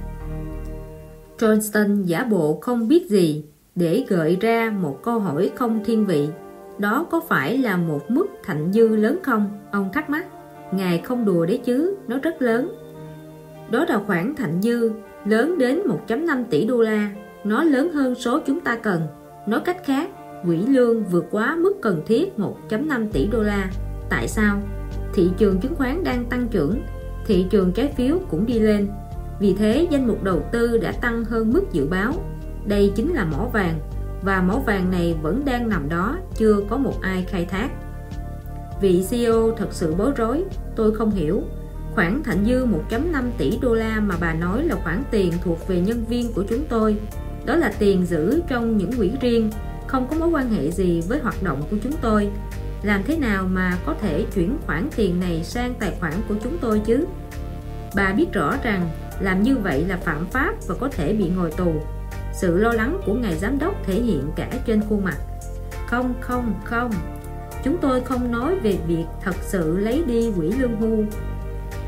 Johnston giả bộ không biết gì để gợi ra một câu hỏi không thiên vị. Đó có phải là một mức thạnh dư lớn không? Ông thắc mắc. Ngài không đùa đấy chứ, nó rất lớn. Đó là khoản thạnh dư lớn đến 1.5 tỷ đô la. Nó lớn hơn số chúng ta cần. Nói cách khác, quỹ lương vượt quá mức cần thiết 1.5 tỷ đô la tại sao? Thị trường chứng khoán đang tăng trưởng, thị trường trái phiếu cũng đi lên. Vì thế, danh mục đầu tư đã tăng hơn mức dự báo. Đây chính là mỏ vàng, và mỏ vàng này vẫn đang nằm đó, chưa có một ai khai thác. Vị CEO thật sự bối rối, tôi không hiểu. Khoản thặng dư 1.5 tỷ đô la mà bà nói là khoản tiền thuộc về nhân viên của chúng tôi. Đó là tiền giữ trong những quỹ riêng, không có mối quan hệ gì với hoạt động của chúng tôi làm thế nào mà có thể chuyển khoản tiền này sang tài khoản của chúng tôi chứ? Bà biết rõ rằng làm như vậy là phạm pháp và có thể bị ngồi tù. Sự lo lắng của ngài giám đốc thể hiện cả trên khuôn mặt. Không không không. Chúng tôi không nói về việc thật sự lấy đi quỹ lương hưu.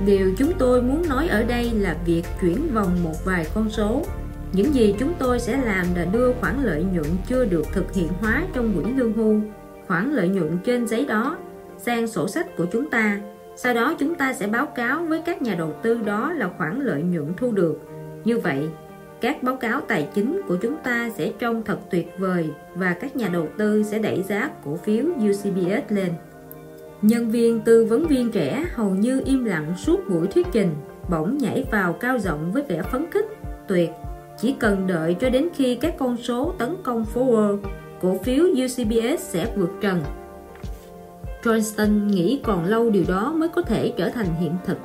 Điều chúng tôi muốn nói ở đây là việc chuyển vòng một vài con số. Những gì chúng tôi sẽ làm là đưa khoản lợi nhuận chưa được thực hiện hóa trong quỹ lương hưu khoản lợi nhuận trên giấy đó, sang sổ sách của chúng ta. Sau đó chúng ta sẽ báo cáo với các nhà đầu tư đó là khoản lợi nhuận thu được. Như vậy, các báo cáo tài chính của chúng ta sẽ trông thật tuyệt vời và các nhà đầu tư sẽ đẩy giá cổ phiếu UCBS lên. Nhân viên tư vấn viên trẻ hầu như im lặng suốt buổi thuyết trình, bỗng nhảy vào cao giọng với vẻ phấn khích, tuyệt, chỉ cần đợi cho đến khi các con số tấn công forward cổ phiếu UCBS sẽ vượt trần. Johnston nghĩ còn lâu điều đó mới có thể trở thành hiện thực.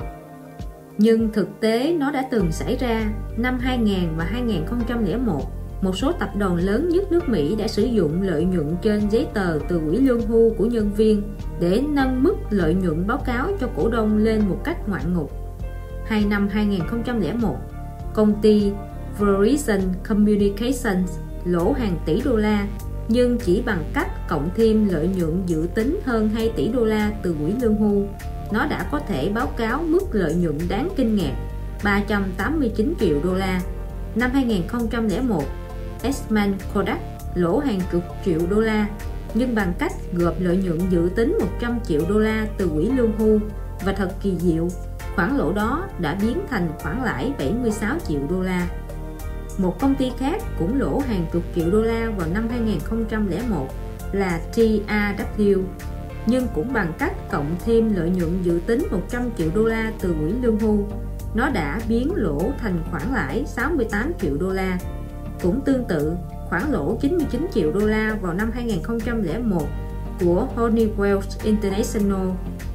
Nhưng thực tế nó đã từng xảy ra năm 2000 và 2001 một. Số tập đoàn lớn nhất nước Mỹ đã sử dụng lợi nhuận trên giấy tờ từ quỹ lương hưu của nhân viên để nâng mức lợi nhuận báo cáo cho cổ đông lên một cách ngoạn mục. Hai năm 2001, công ty Verizon Communications lỗ hàng tỷ đô la nhưng chỉ bằng cách cộng thêm lợi nhuận dự tính hơn 2 tỷ đô la từ quỹ lương hưu. Nó đã có thể báo cáo mức lợi nhuận đáng kinh ngạc 389 triệu đô la. Năm 2001 Esman Kodak lỗ hàng chục triệu đô la, nhưng bằng cách gộp lợi nhuận dự tính 100 triệu đô la từ quỹ lương hưu và thật kỳ diệu, khoản lỗ đó đã biến thành khoản lãi 76 triệu đô la một công ty khác cũng lỗ hàng chục triệu đô la vào năm 2001 là TRW nhưng cũng bằng cách cộng thêm lợi nhuận dự tính 100 triệu đô la từ quỹ lương hưu. Nó đã biến lỗ thành khoản lãi 68 triệu đô la. Cũng tương tự, khoản lỗ 99 triệu đô la vào năm 2001 của Honeywell International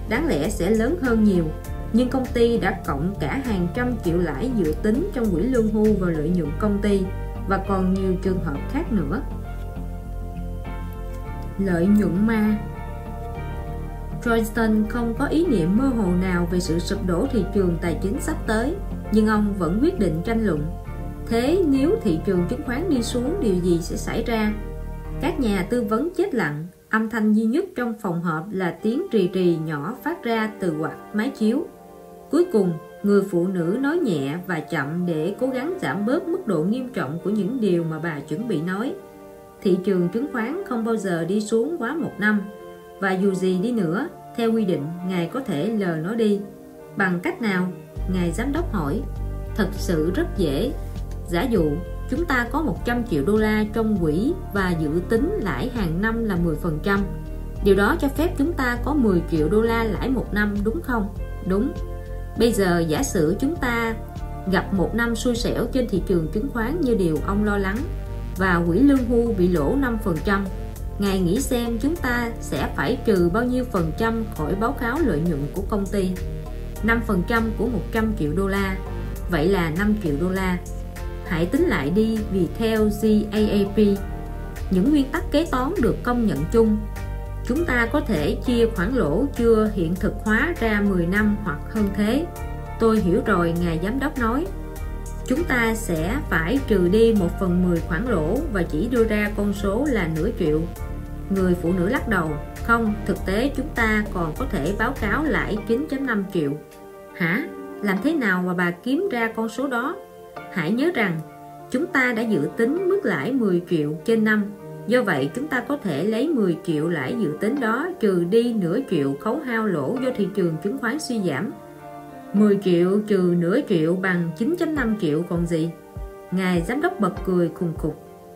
đáng lẽ sẽ lớn hơn nhiều nhưng công ty đã cộng cả hàng trăm triệu lãi dự tính trong quỹ lương hưu và lợi nhuận công ty, và còn nhiều trường hợp khác nữa. Lợi nhuận ma. Royston không có ý niệm mơ hồ nào về sự sụp đổ thị trường tài chính sắp tới, nhưng ông vẫn quyết định tranh luận. Thế nếu thị trường chứng khoán đi xuống, điều gì sẽ xảy ra? Các nhà tư vấn chết lặng. Âm thanh duy nhất trong phòng họp là tiếng rì rì nhỏ phát ra từ quạt máy chiếu cuối cùng, người phụ nữ nói nhẹ và chậm để cố gắng giảm bớt mức độ nghiêm trọng của những điều mà bà chuẩn bị nói. Thị trường chứng khoán không bao giờ đi xuống quá một năm, và dù gì đi nữa, theo quy định, ngài có thể lờ nó đi. Bằng cách nào? Ngài giám đốc hỏi. Thật sự rất dễ. Giả dụ, chúng ta có 100 triệu đô la trong quỹ và dự tính lãi hàng năm là 10% điều đó cho phép chúng ta có 10 triệu đô la lãi một năm, đúng không? Đúng bây giờ giả sử chúng ta gặp một năm xui xẻo trên thị trường chứng khoán như điều ông lo lắng và quỹ lương hưu bị lỗ 5% Ngài nghĩ xem chúng ta sẽ phải trừ bao nhiêu phần trăm khỏi báo cáo lợi nhuận của công ty? 5% của 100 triệu đô la. Vậy là 5 triệu đô la. Hãy tính lại đi vì theo GAAP Những nguyên tắc kế toán được công nhận chung. Chúng ta có thể chia khoản lỗ chưa hiện thực hóa ra 10 năm hoặc hơn thế. Tôi hiểu rồi, Ngài Giám đốc nói. Chúng ta sẽ phải trừ đi 1 phần 10 khoản lỗ và chỉ đưa ra con số là nửa triệu. Người phụ nữ lắc đầu. Không, thực tế chúng ta còn có thể báo cáo lãi 9.5 triệu. Hả? Làm thế nào mà bà kiếm ra con số đó? Hãy nhớ rằng chúng ta đã dự tính mức lãi 10 triệu trên năm. Do vậy chúng ta có thể lấy 10 triệu lãi dự tính đó trừ đi nửa triệu khấu hao lỗ do thị trường chứng khoán suy giảm. 10 triệu trừ nửa triệu bằng 9.5 triệu còn gì? Ngài giám đốc bật cười khùng khục.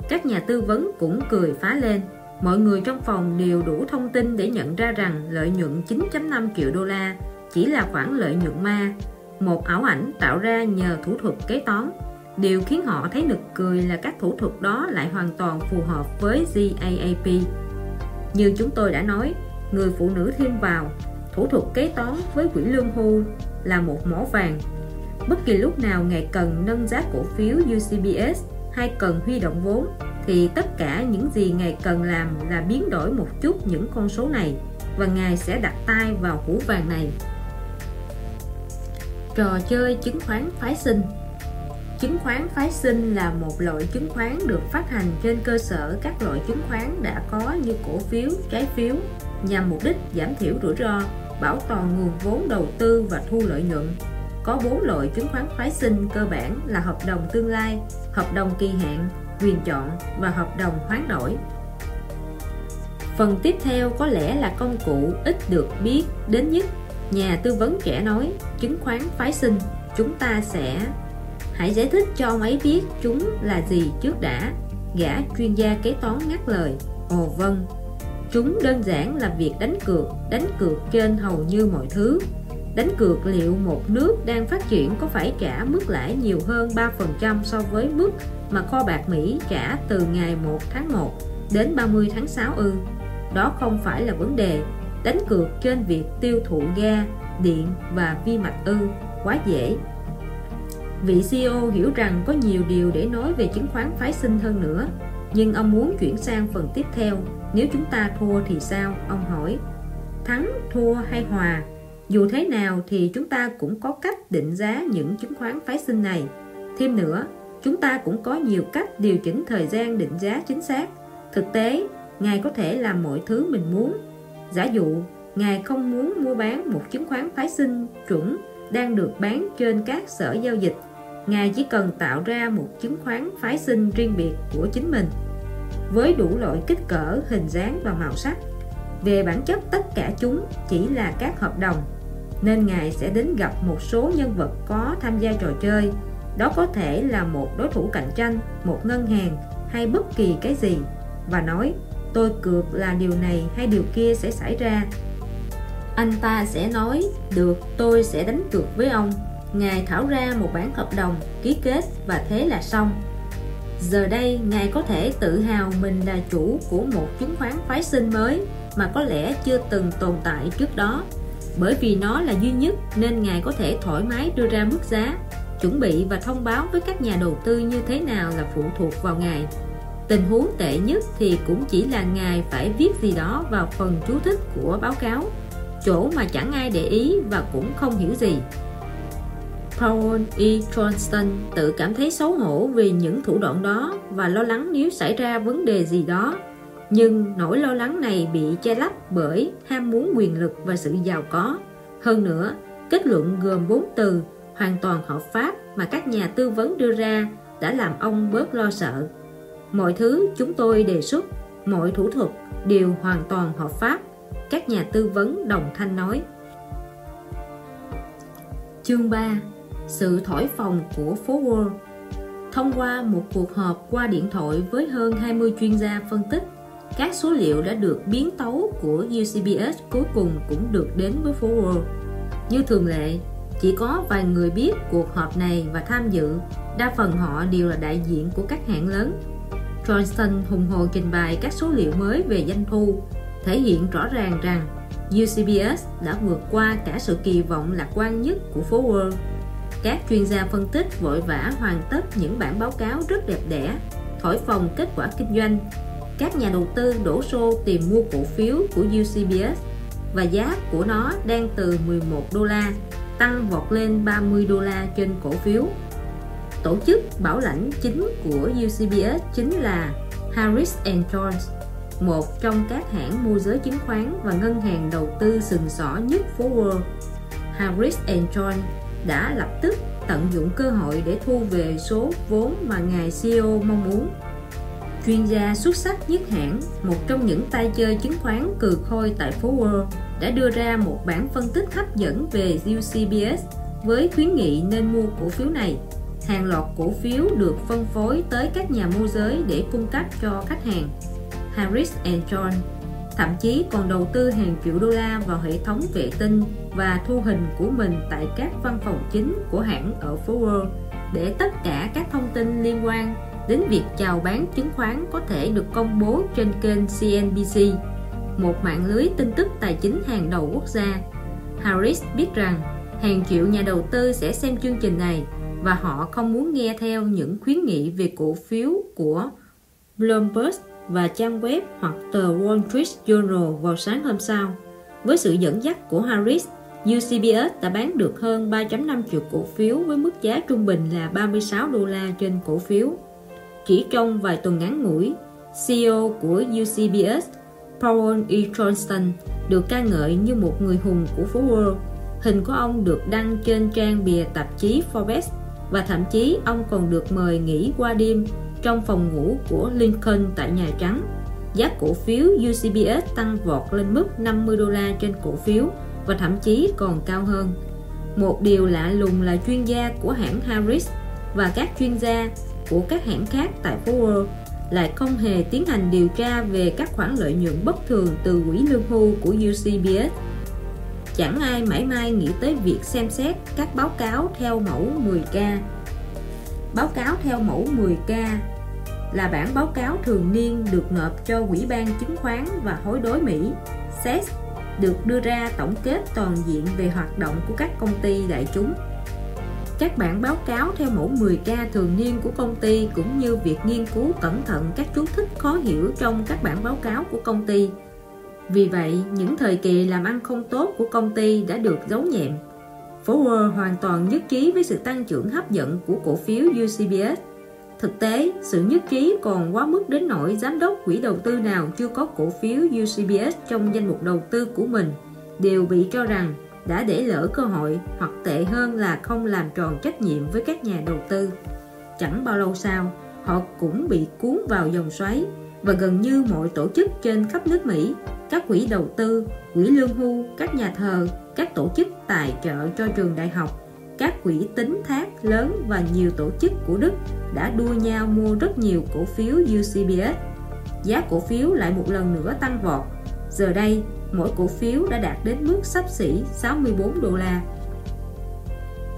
Các nhà tư vấn cũng cười phá lên. Mọi người trong phòng đều đủ thông tin để nhận ra rằng lợi nhuận 9.5 triệu đô la chỉ là khoản lợi nhuận ma, một ảo ảnh tạo ra nhờ thủ thuật kế toán. Điều khiến họ thấy nực cười là các thủ thuật đó lại hoàn toàn phù hợp với GAAP. Như chúng tôi đã nói, người phụ nữ thêm vào, thủ thuật kế toán với quỹ lương hưu là một mỏ vàng. Bất kỳ lúc nào ngài cần nâng giá cổ phiếu UCBS hay cần huy động vốn thì tất cả những gì ngài cần làm là biến đổi một chút những con số này và ngài sẽ đặt tay vào hũ vàng này trò chơi chứng khoán phái sinh chứng khoán phái sinh là một loại chứng khoán được phát hành trên cơ sở các loại chứng khoán đã có như cổ phiếu, trái phiếu nhằm mục đích giảm thiểu rủi ro, bảo toàn nguồn vốn đầu tư và thu lợi nhuận. Có bốn loại chứng khoán phái sinh cơ bản là hợp đồng tương lai, hợp đồng kỳ hạn, quyền chọn và hợp đồng hoán đổi. Phần tiếp theo có lẽ là công cụ ít được biết đến nhất. Nhà tư vấn trẻ nói chứng khoán phái sinh chúng ta sẽ hãy giải thích cho ông ấy biết chúng là gì trước đã. Gã chuyên gia kế toán ngắt lời. Ồ vâng. Chúng đơn giản là việc đánh cược. Đánh cược trên hầu như mọi thứ. Đánh cược liệu một nước đang phát triển có phải trả mức lãi nhiều hơn 3% so với mức mà kho bạc Mỹ trả từ ngày 1 tháng 1 đến 30 tháng 6 ư? Đó không phải là vấn đề. Đánh cược trên việc tiêu thụ ga, điện và vi mạch ư? Quá dễ vị CEO hiểu rằng có nhiều điều để nói về chứng khoán phái sinh hơn nữa. Nhưng ông muốn chuyển sang phần tiếp theo. Nếu chúng ta thua thì sao? Ông hỏi. Thắng, thua hay hòa? Dù thế nào thì chúng ta cũng có cách định giá những chứng khoán phái sinh này. Thêm nữa, chúng ta cũng có nhiều cách điều chỉnh thời gian định giá chính xác. Thực tế, ngài có thể làm mọi thứ mình muốn. Giả dụ, ngài không muốn mua bán một chứng khoán phái sinh chuẩn đang được bán trên các sở giao dịch. Ngài chỉ cần tạo ra một chứng khoán phái sinh riêng biệt của chính mình với đủ loại kích cỡ, hình dáng và màu sắc. Về bản chất tất cả chúng chỉ là các hợp đồng nên Ngài sẽ đến gặp một số nhân vật có tham gia trò chơi. Đó có thể là một đối thủ cạnh tranh, một ngân hàng hay bất kỳ cái gì và nói tôi cược là điều này hay điều kia sẽ xảy ra. Anh ta sẽ nói được tôi sẽ đánh cược với ông Ngài thảo ra một bản hợp đồng ký kết và thế là xong. Giờ đây, Ngài có thể tự hào mình là chủ của một chứng khoán phái sinh mới mà có lẽ chưa từng tồn tại trước đó. Bởi vì nó là duy nhất nên Ngài có thể thoải mái đưa ra mức giá, chuẩn bị và thông báo với các nhà đầu tư như thế nào là phụ thuộc vào Ngài. Tình huống tệ nhất thì cũng chỉ là Ngài phải viết gì đó vào phần chú thích của báo cáo, chỗ mà chẳng ai để ý và cũng không hiểu gì. Paul E. Johnston tự cảm thấy xấu hổ vì những thủ đoạn đó và lo lắng nếu xảy ra vấn đề gì đó. Nhưng nỗi lo lắng này bị che lấp bởi ham muốn quyền lực và sự giàu có. Hơn nữa, kết luận gồm 4 từ hoàn toàn hợp pháp mà các nhà tư vấn đưa ra đã làm ông bớt lo sợ. Mọi thứ chúng tôi đề xuất, mọi thủ thuật đều hoàn toàn hợp pháp, các nhà tư vấn đồng thanh nói. Chương 3 sự thổi phồng của phố Wall. Thông qua một cuộc họp qua điện thoại với hơn 20 chuyên gia phân tích, các số liệu đã được biến tấu của UCBS cuối cùng cũng được đến với phố Wall. Như thường lệ, chỉ có vài người biết cuộc họp này và tham dự, đa phần họ đều là đại diện của các hãng lớn. Johnston hùng hồ trình bày các số liệu mới về doanh thu, thể hiện rõ ràng rằng UCBS đã vượt qua cả sự kỳ vọng lạc quan nhất của phố Wall các chuyên gia phân tích vội vã hoàn tất những bản báo cáo rất đẹp đẽ, thổi phồng kết quả kinh doanh. Các nhà đầu tư đổ xô tìm mua cổ phiếu của UCBS và giá của nó đang từ 11 đô la tăng vọt lên 30 đô la trên cổ phiếu. Tổ chức bảo lãnh chính của UCBS chính là Harris Jones, một trong các hãng môi giới chứng khoán và ngân hàng đầu tư sừng sỏ nhất phố Wall. Harris Jones đã lập tức tận dụng cơ hội để thu về số vốn mà ngài CEO mong muốn. Chuyên gia xuất sắc nhất hãng, một trong những tay chơi chứng khoán cừ khôi tại phố Wall, đã đưa ra một bản phân tích hấp dẫn về UCBS với khuyến nghị nên mua cổ phiếu này. Hàng loạt cổ phiếu được phân phối tới các nhà môi giới để cung cấp cho khách hàng. Harris John thậm chí còn đầu tư hàng triệu đô la vào hệ thống vệ tinh và thu hình của mình tại các văn phòng chính của hãng ở phố Wall để tất cả các thông tin liên quan đến việc chào bán chứng khoán có thể được công bố trên kênh CNBC, một mạng lưới tin tức tài chính hàng đầu quốc gia. Harris biết rằng hàng triệu nhà đầu tư sẽ xem chương trình này và họ không muốn nghe theo những khuyến nghị về cổ phiếu của Bloomberg và trang web hoặc tờ Wall Street Journal vào sáng hôm sau. Với sự dẫn dắt của Harris, UCBS đã bán được hơn 3.5 triệu cổ phiếu với mức giá trung bình là 36 đô la trên cổ phiếu. Chỉ trong vài tuần ngắn ngủi, CEO của UCBS, Paul E. Johnston, được ca ngợi như một người hùng của phố Wall. Hình của ông được đăng trên trang bìa tạp chí Forbes và thậm chí ông còn được mời nghỉ qua đêm trong phòng ngủ của Lincoln tại Nhà Trắng. Giá cổ phiếu UCBS tăng vọt lên mức 50 đô la trên cổ phiếu và thậm chí còn cao hơn. Một điều lạ lùng là chuyên gia của hãng Harris và các chuyên gia của các hãng khác tại phố Wall lại không hề tiến hành điều tra về các khoản lợi nhuận bất thường từ quỹ lương hưu của UCBS. Chẳng ai mãi mai nghĩ tới việc xem xét các báo cáo theo mẫu 10K. Báo cáo theo mẫu 10K là bản báo cáo thường niên được nộp cho Quỹ ban chứng khoán và hối đối Mỹ SEC được đưa ra tổng kết toàn diện về hoạt động của các công ty đại chúng. Các bản báo cáo theo mẫu 10K thường niên của công ty cũng như việc nghiên cứu cẩn thận các chú thích khó hiểu trong các bản báo cáo của công ty. Vì vậy, những thời kỳ làm ăn không tốt của công ty đã được giấu nhẹm. Forward hoàn toàn nhất trí với sự tăng trưởng hấp dẫn của cổ phiếu UCBS Thực tế, sự nhất trí còn quá mức đến nỗi giám đốc quỹ đầu tư nào chưa có cổ phiếu UCBS trong danh mục đầu tư của mình đều bị cho rằng đã để lỡ cơ hội hoặc tệ hơn là không làm tròn trách nhiệm với các nhà đầu tư. Chẳng bao lâu sau, họ cũng bị cuốn vào dòng xoáy và gần như mọi tổ chức trên khắp nước Mỹ, các quỹ đầu tư, quỹ lương hưu, các nhà thờ, các tổ chức tài trợ cho trường đại học các quỹ tính thác lớn và nhiều tổ chức của Đức đã đua nhau mua rất nhiều cổ phiếu UCBS. Giá cổ phiếu lại một lần nữa tăng vọt. Giờ đây, mỗi cổ phiếu đã đạt đến mức sắp xỉ 64 đô la.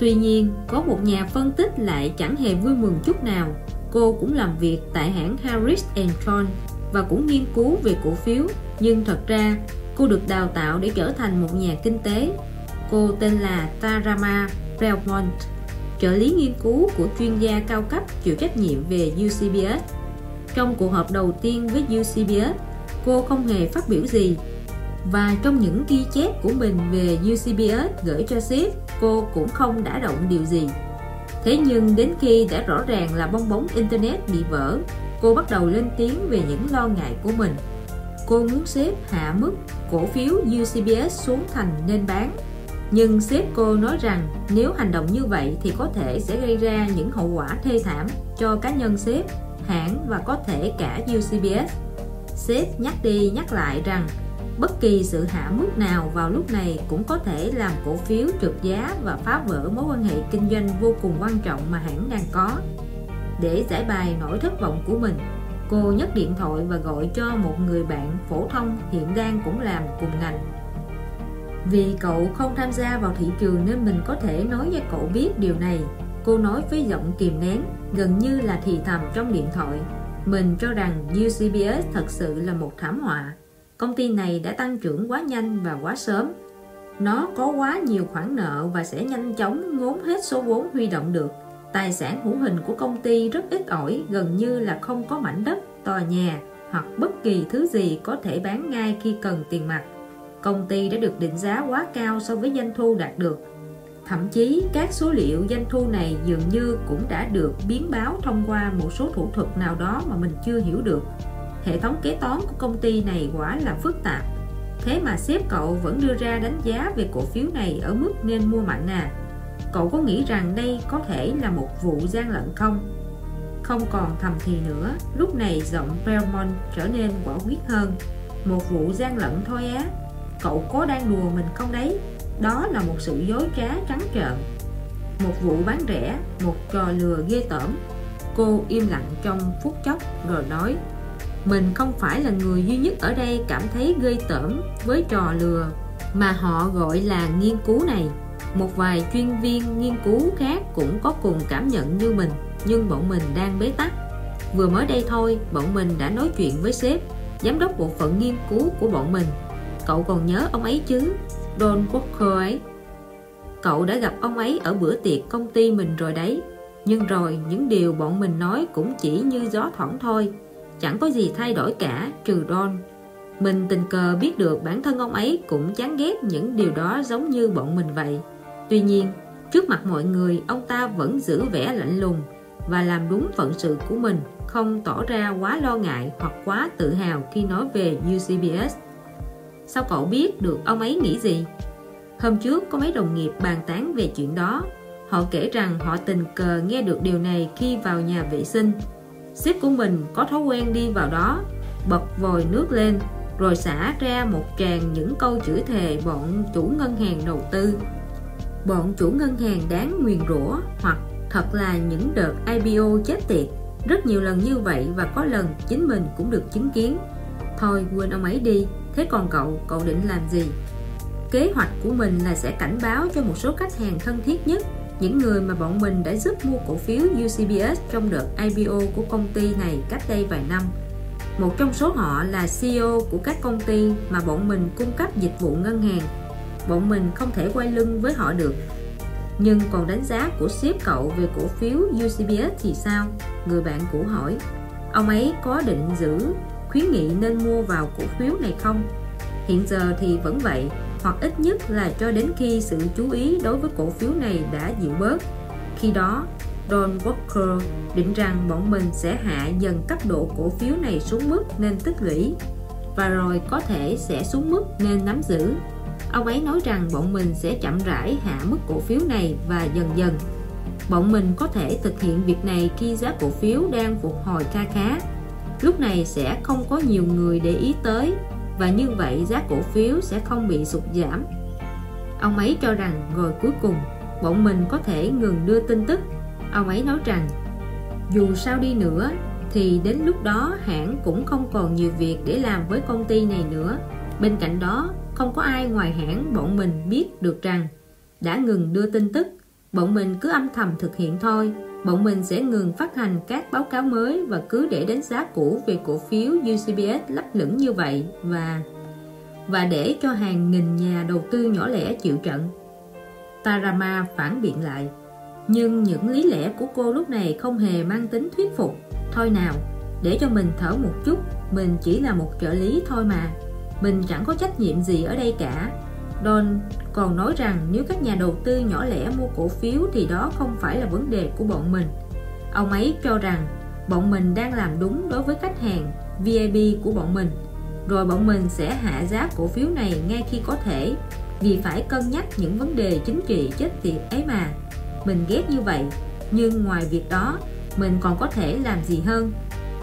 Tuy nhiên, có một nhà phân tích lại chẳng hề vui mừng chút nào. Cô cũng làm việc tại hãng Harris John và cũng nghiên cứu về cổ phiếu, nhưng thật ra cô được đào tạo để trở thành một nhà kinh tế. Cô tên là Tarama Belmont, trợ lý nghiên cứu của chuyên gia cao cấp chịu trách nhiệm về UCBS. Trong cuộc họp đầu tiên với UCBS, cô không hề phát biểu gì và trong những ghi chép của mình về UCBS gửi cho sếp, cô cũng không đã động điều gì. Thế nhưng đến khi đã rõ ràng là bong bóng Internet bị vỡ, cô bắt đầu lên tiếng về những lo ngại của mình. Cô muốn sếp hạ mức cổ phiếu UCBS xuống thành nên bán nhưng sếp cô nói rằng nếu hành động như vậy thì có thể sẽ gây ra những hậu quả thê thảm cho cá nhân sếp, hãng và có thể cả UCBS. Sếp nhắc đi nhắc lại rằng bất kỳ sự hạ mức nào vào lúc này cũng có thể làm cổ phiếu trượt giá và phá vỡ mối quan hệ kinh doanh vô cùng quan trọng mà hãng đang có. Để giải bài nỗi thất vọng của mình, cô nhấc điện thoại và gọi cho một người bạn phổ thông hiện đang cũng làm cùng ngành. Vì cậu không tham gia vào thị trường nên mình có thể nói cho cậu biết điều này. Cô nói với giọng kìm nén, gần như là thì thầm trong điện thoại. Mình cho rằng UCBS thật sự là một thảm họa. Công ty này đã tăng trưởng quá nhanh và quá sớm. Nó có quá nhiều khoản nợ và sẽ nhanh chóng ngốn hết số vốn huy động được. Tài sản hữu hình của công ty rất ít ỏi, gần như là không có mảnh đất, tòa nhà hoặc bất kỳ thứ gì có thể bán ngay khi cần tiền mặt công ty đã được định giá quá cao so với doanh thu đạt được. Thậm chí các số liệu doanh thu này dường như cũng đã được biến báo thông qua một số thủ thuật nào đó mà mình chưa hiểu được. Hệ thống kế toán của công ty này quả là phức tạp. Thế mà sếp cậu vẫn đưa ra đánh giá về cổ phiếu này ở mức nên mua mạnh à. Cậu có nghĩ rằng đây có thể là một vụ gian lận không? Không còn thầm thì nữa, lúc này giọng Belmont trở nên quả quyết hơn. Một vụ gian lận thôi á. Cậu có đang đùa mình không đấy? Đó là một sự dối trá trắng trợn. Một vụ bán rẻ một trò lừa ghê tởm. Cô im lặng trong phút chốc rồi nói mình không phải là người duy nhất ở đây cảm thấy ghê tởm với trò lừa mà họ gọi là nghiên cứu này một vài chuyên viên nghiên cứu khác cũng có cùng cảm nhận như mình, nhưng bọn mình đang bế tắc. Vừa mới đây thôi, bọn mình đã nói chuyện với sếp, giám đốc bộ phận nghiên cứu của bọn mình. Cậu còn nhớ ông ấy chứ? Don Walker ấy. Cậu đã gặp ông ấy ở bữa tiệc công ty mình rồi đấy. Nhưng rồi, những điều bọn mình nói cũng chỉ như gió thoảng thôi. Chẳng có gì thay đổi cả, trừ Don. Mình tình cờ biết được bản thân ông ấy cũng chán ghét những điều đó giống như bọn mình vậy tuy nhiên, trước mặt mọi người, ông ta vẫn giữ vẻ lạnh lùng và làm đúng phận sự của mình, không tỏ ra quá lo ngại hoặc quá tự hào khi nói về UCBS. Sao cậu biết được ông ấy nghĩ gì? Hôm trước có mấy đồng nghiệp bàn tán về chuyện đó. Họ kể rằng họ tình cờ nghe được điều này khi vào nhà vệ sinh. Sếp của mình có thói quen đi vào đó bật vòi nước lên, rồi xả ra một tràng những câu chửi thề bọn chủ ngân hàng đầu tư bọn chủ ngân hàng đáng nguyền rủa hoặc thật là những đợt IPO chết tiệt. Rất nhiều lần như vậy và có lần chính mình cũng được chứng kiến. Thôi, quên ông ấy đi. Thế còn cậu cậu định làm gì? Kế hoạch của mình là sẽ cảnh báo cho một số khách hàng thân thiết nhất, những người mà bọn mình đã giúp mua cổ phiếu UCBS trong đợt IPO của công ty này cách đây vài năm. Một trong số họ là CEO của các công ty mà bọn mình cung cấp dịch vụ ngân hàng bọn mình không thể quay lưng với họ được nhưng còn đánh giá của sếp cậu về cổ phiếu UCBS thì sao? Người bạn cũ hỏi Ông ấy có định giữ, khuyến nghị nên mua vào cổ phiếu này không? Hiện giờ thì vẫn vậy, hoặc ít nhất là cho đến khi sự chú ý đối với cổ phiếu này đã dịu bớt khi đó, Don Walker định rằng bọn mình sẽ hạ dần cấp độ cổ phiếu này xuống mức nên tích lũy, và rồi có thể sẽ xuống mức nên nắm giữ ông ấy nói rằng bọn mình sẽ chậm rãi hạ mức cổ phiếu này và dần dần. Bọn mình có thể thực hiện việc này khi giá cổ phiếu đang phục hồi kha khá. Lúc này sẽ không có nhiều người để ý tới và như vậy giá cổ phiếu sẽ không bị sụt giảm. Ông ấy cho rằng rồi cuối cùng, bọn mình có thể ngừng đưa tin tức. Ông ấy nói rằng, dù sao đi nữa thì đến lúc đó hãng cũng không còn nhiều việc để làm với công ty này nữa. Bên cạnh đó không có ai ngoài hãng bọn mình biết được rằng đã ngừng đưa tin tức. Bọn mình cứ âm thầm thực hiện thôi. Bọn mình sẽ ngừng phát hành các báo cáo mới và cứ để đánh giá cũ về cổ phiếu UCBS lấp lửng như vậy và và để cho hàng nghìn nhà đầu tư nhỏ lẻ chịu trận. Tarama phản biện lại. Nhưng những lý lẽ của cô lúc này không hề mang tính thuyết phục. Thôi nào, để cho mình thở một chút, mình chỉ là một trợ lý thôi mà mình chẳng có trách nhiệm gì ở đây cả. Don còn nói rằng nếu các nhà đầu tư nhỏ lẻ mua cổ phiếu thì đó không phải là vấn đề của bọn mình. Ông ấy cho rằng bọn mình đang làm đúng đối với khách hàng VIP của bọn mình, rồi bọn mình sẽ hạ giá cổ phiếu này ngay khi có thể, vì phải cân nhắc những vấn đề chính trị chết tiệt ấy mà. Mình ghét như vậy, nhưng ngoài việc đó, mình còn có thể làm gì hơn?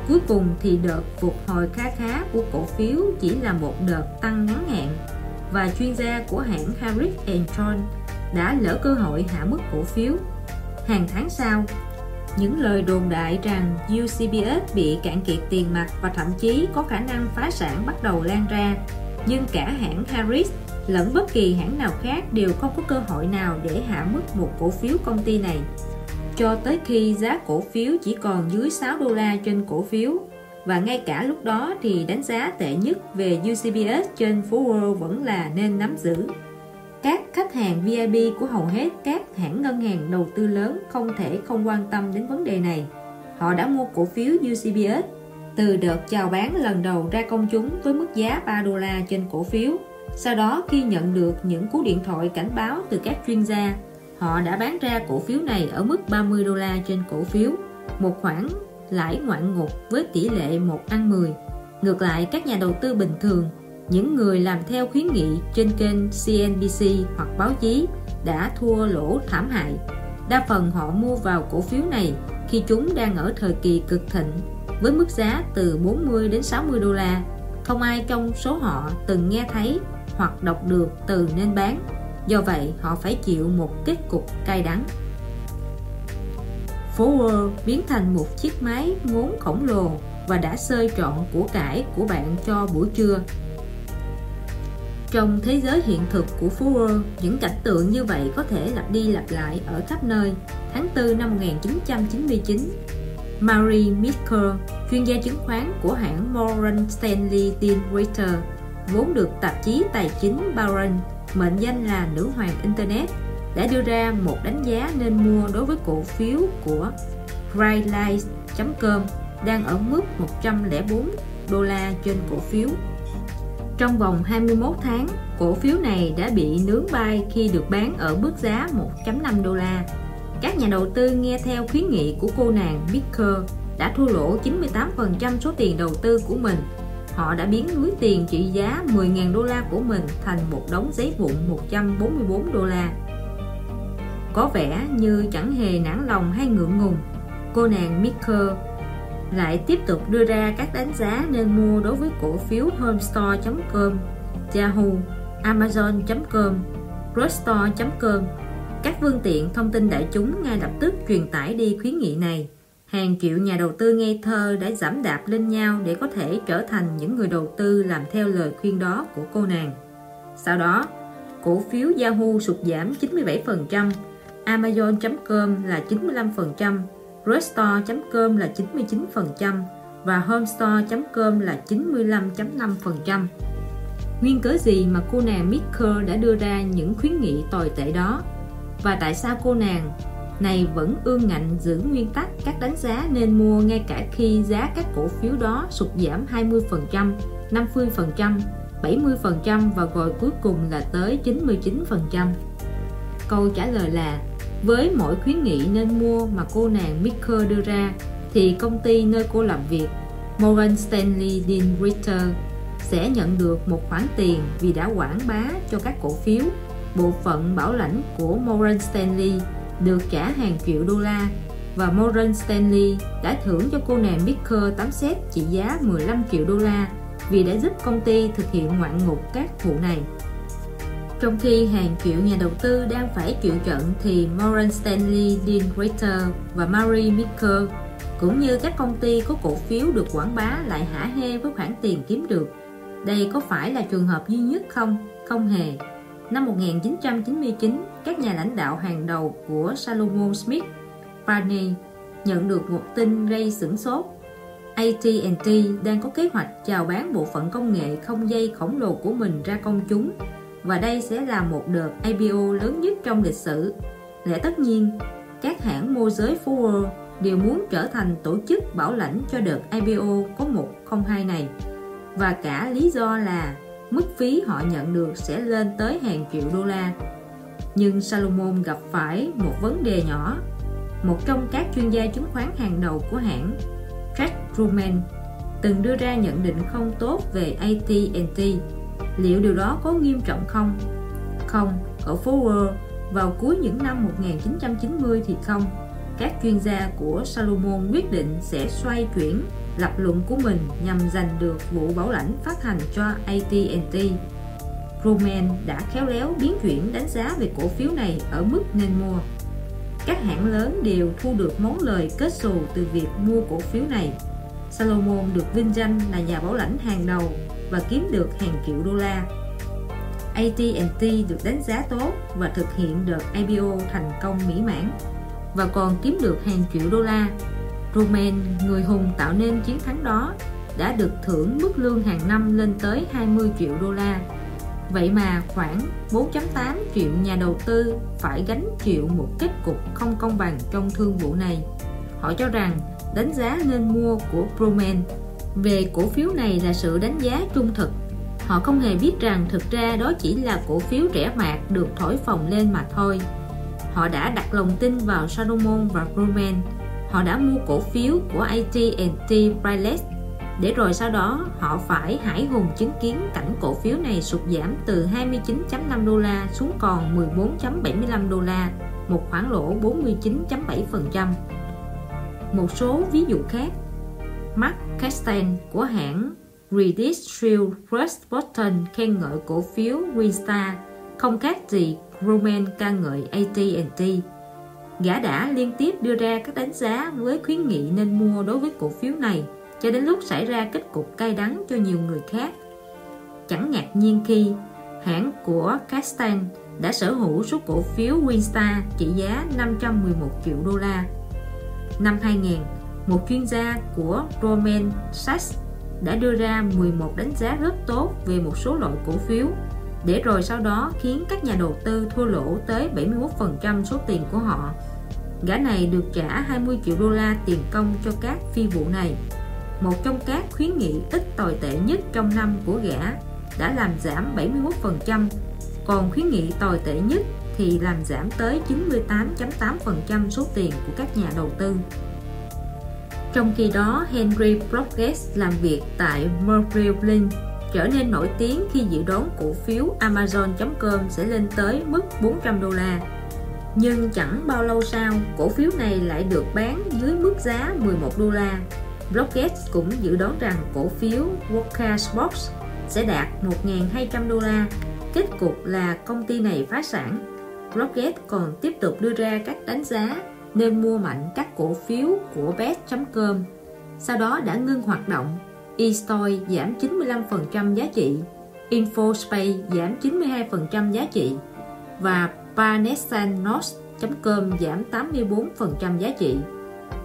Cuối cùng thì đợt phục hồi khá khá của cổ phiếu chỉ là một đợt tăng ngắn hạn. Và chuyên gia của hãng Harris John đã lỡ cơ hội hạ mức cổ phiếu. Hàng tháng sau, những lời đồn đại rằng UCBS bị cạn kiệt tiền mặt và thậm chí có khả năng phá sản bắt đầu lan ra. Nhưng cả hãng Harris lẫn bất kỳ hãng nào khác đều không có cơ hội nào để hạ mức một cổ phiếu công ty này cho tới khi giá cổ phiếu chỉ còn dưới 6 đô la trên cổ phiếu và ngay cả lúc đó thì đánh giá tệ nhất về UCBS trên phố Wall vẫn là nên nắm giữ. Các khách hàng VIP của hầu hết các hãng ngân hàng đầu tư lớn không thể không quan tâm đến vấn đề này. Họ đã mua cổ phiếu UCBS từ đợt chào bán lần đầu ra công chúng với mức giá 3 đô la trên cổ phiếu. Sau đó khi nhận được những cú điện thoại cảnh báo từ các chuyên gia họ đã bán ra cổ phiếu này ở mức 30 đô la trên cổ phiếu, một khoản lãi ngoạn ngục với tỷ lệ 1 ăn 10. Ngược lại, các nhà đầu tư bình thường, những người làm theo khuyến nghị trên kênh CNBC hoặc báo chí đã thua lỗ thảm hại. Đa phần họ mua vào cổ phiếu này khi chúng đang ở thời kỳ cực thịnh với mức giá từ 40 đến 60 đô la. Không ai trong số họ từng nghe thấy hoặc đọc được từ nên bán do vậy họ phải chịu một kết cục cay đắng phố World biến thành một chiếc máy ngốn khổng lồ và đã xơi trọn của cải của bạn cho buổi trưa trong thế giới hiện thực của phố World, những cảnh tượng như vậy có thể lặp đi lặp lại ở khắp nơi. Tháng 4 năm 1999, Mary Meeker, chuyên gia chứng khoán của hãng Morgan Stanley Dean Reuters, vốn được tạp chí tài chính Barron mệnh danh là nữ hoàng Internet đã đưa ra một đánh giá nên mua đối với cổ phiếu của Brightlight.com đang ở mức 104 đô la trên cổ phiếu. Trong vòng 21 tháng, cổ phiếu này đã bị nướng bay khi được bán ở mức giá 1.5 đô la. Các nhà đầu tư nghe theo khuyến nghị của cô nàng Bicker đã thua lỗ 98% số tiền đầu tư của mình. Họ đã biến núi tiền trị giá 10.000 đô la của mình thành một đống giấy vụn 144 đô la. Có vẻ như chẳng hề nản lòng hay ngượng ngùng, cô nàng Bicker lại tiếp tục đưa ra các đánh giá nên mua đối với cổ phiếu homestore.com, Yahoo, Amazon.com, Restore.com. Các phương tiện thông tin đại chúng ngay lập tức truyền tải đi khuyến nghị này. Hàng triệu nhà đầu tư ngây thơ đã giảm đạp lên nhau để có thể trở thành những người đầu tư làm theo lời khuyên đó của cô nàng. Sau đó, cổ phiếu Yahoo sụt giảm 97%, Amazon.com là 95%, Restore.com là 99% và Homestore.com là 95.5%. Nguyên cớ gì mà cô nàng Micker đã đưa ra những khuyến nghị tồi tệ đó? Và tại sao cô nàng này vẫn ương ngạnh giữ nguyên tắc các đánh giá nên mua ngay cả khi giá các cổ phiếu đó sụt giảm 20%, 50%, 70% và rồi cuối cùng là tới 99%? Câu trả lời là với mỗi khuyến nghị nên mua mà cô nàng Micker đưa ra thì công ty nơi cô làm việc Morgan Stanley Dean Ritter sẽ nhận được một khoản tiền vì đã quảng bá cho các cổ phiếu bộ phận bảo lãnh của Morgan Stanley được trả hàng triệu đô la và Morgan Stanley đã thưởng cho cô nàng Micker 8 set trị giá 15 triệu đô la vì đã giúp công ty thực hiện ngoạn mục các vụ này. Trong khi hàng triệu nhà đầu tư đang phải chịu trận thì Morgan Stanley, Dean Greater và Mary Meeker cũng như các công ty có cổ phiếu được quảng bá lại hả hê với khoản tiền kiếm được. Đây có phải là trường hợp duy nhất không? Không hề. Năm 1999, các nhà lãnh đạo hàng đầu của Salomon Smith Barney nhận được một tin gây sửng sốt. AT&T đang có kế hoạch chào bán bộ phận công nghệ không dây khổng lồ của mình ra công chúng và đây sẽ là một đợt IPO lớn nhất trong lịch sử. Lẽ tất nhiên, các hãng môi giới forward đều muốn trở thành tổ chức bảo lãnh cho đợt IPO có 102 này và cả lý do là mức phí họ nhận được sẽ lên tới hàng triệu đô la. Nhưng Salomon gặp phải một vấn đề nhỏ. Một trong các chuyên gia chứng khoán hàng đầu của hãng, Jack Truman, từng đưa ra nhận định không tốt về AT&T Liệu điều đó có nghiêm trọng không? Không, ở phố vào cuối những năm 1990 thì không. Các chuyên gia của Salomon quyết định sẽ xoay chuyển lập luận của mình nhằm giành được vụ bảo lãnh phát hành cho AT&T. Roman đã khéo léo biến chuyển đánh giá về cổ phiếu này ở mức nên mua. Các hãng lớn đều thu được món lời kết xù từ việc mua cổ phiếu này. Salomon được vinh danh là nhà bảo lãnh hàng đầu và kiếm được hàng triệu đô la. AT&T được đánh giá tốt và thực hiện đợt IPO thành công mỹ mãn và còn kiếm được hàng triệu đô la. Roman, người hùng tạo nên chiến thắng đó, đã được thưởng mức lương hàng năm lên tới 20 triệu đô la. Vậy mà khoảng 4.8 triệu nhà đầu tư phải gánh chịu một kết cục không công bằng trong thương vụ này. Họ cho rằng đánh giá nên mua của Roman về cổ phiếu này là sự đánh giá trung thực họ không hề biết rằng thực ra đó chỉ là cổ phiếu rẻ mạt được thổi phồng lên mà thôi họ đã đặt lòng tin vào Salomon và Grumman họ đã mua cổ phiếu của AT&T Wireless để rồi sau đó, họ phải hải hùng chứng kiến cảnh cổ phiếu này sụt giảm từ 29.5 đô la xuống còn 14.75 đô la, một khoản lỗ 49.7% một số ví dụ khác. Mark Castan của hãng Redistribution First Boston khen ngợi cổ phiếu Winstar không khác gì Roman ca ngợi AT&T. Gã đã liên tiếp đưa ra các đánh giá với khuyến nghị nên mua đối với cổ phiếu này cho đến lúc xảy ra kết cục cay đắng cho nhiều người khác. Chẳng ngạc nhiên khi hãng của Castan đã sở hữu số cổ phiếu Winstar trị giá 511 triệu đô la. Năm 2000, một chuyên gia của Roman Sachs đã đưa ra 11 đánh giá rất tốt về một số loại cổ phiếu để rồi sau đó khiến các nhà đầu tư thua lỗ tới 71% số tiền của họ. Gã này được trả 20 triệu đô la tiền công cho các phi vụ này. Một trong các khuyến nghị ít tồi tệ nhất trong năm của gã đã làm giảm 71%, còn khuyến nghị tồi tệ nhất thì làm giảm tới 98.8% số tiền của các nhà đầu tư. Trong khi đó, Henry Blockgates làm việc tại Merrill Lynch trở nên nổi tiếng khi dự đoán cổ phiếu Amazon.com sẽ lên tới mức 400 đô la. Nhưng chẳng bao lâu sau, cổ phiếu này lại được bán dưới mức giá 11 đô la. Blockgates cũng dự đoán rằng cổ phiếu Workers sẽ đạt 1.200 đô la. Kết cục là công ty này phá sản. Blockgates còn tiếp tục đưa ra các đánh giá nên mua mạnh các cổ phiếu của bet.com sau đó đã ngưng hoạt động eStore giảm 95% giá trị InfoSpace giảm 92% giá trị và Panesanos.com giảm 84% giá trị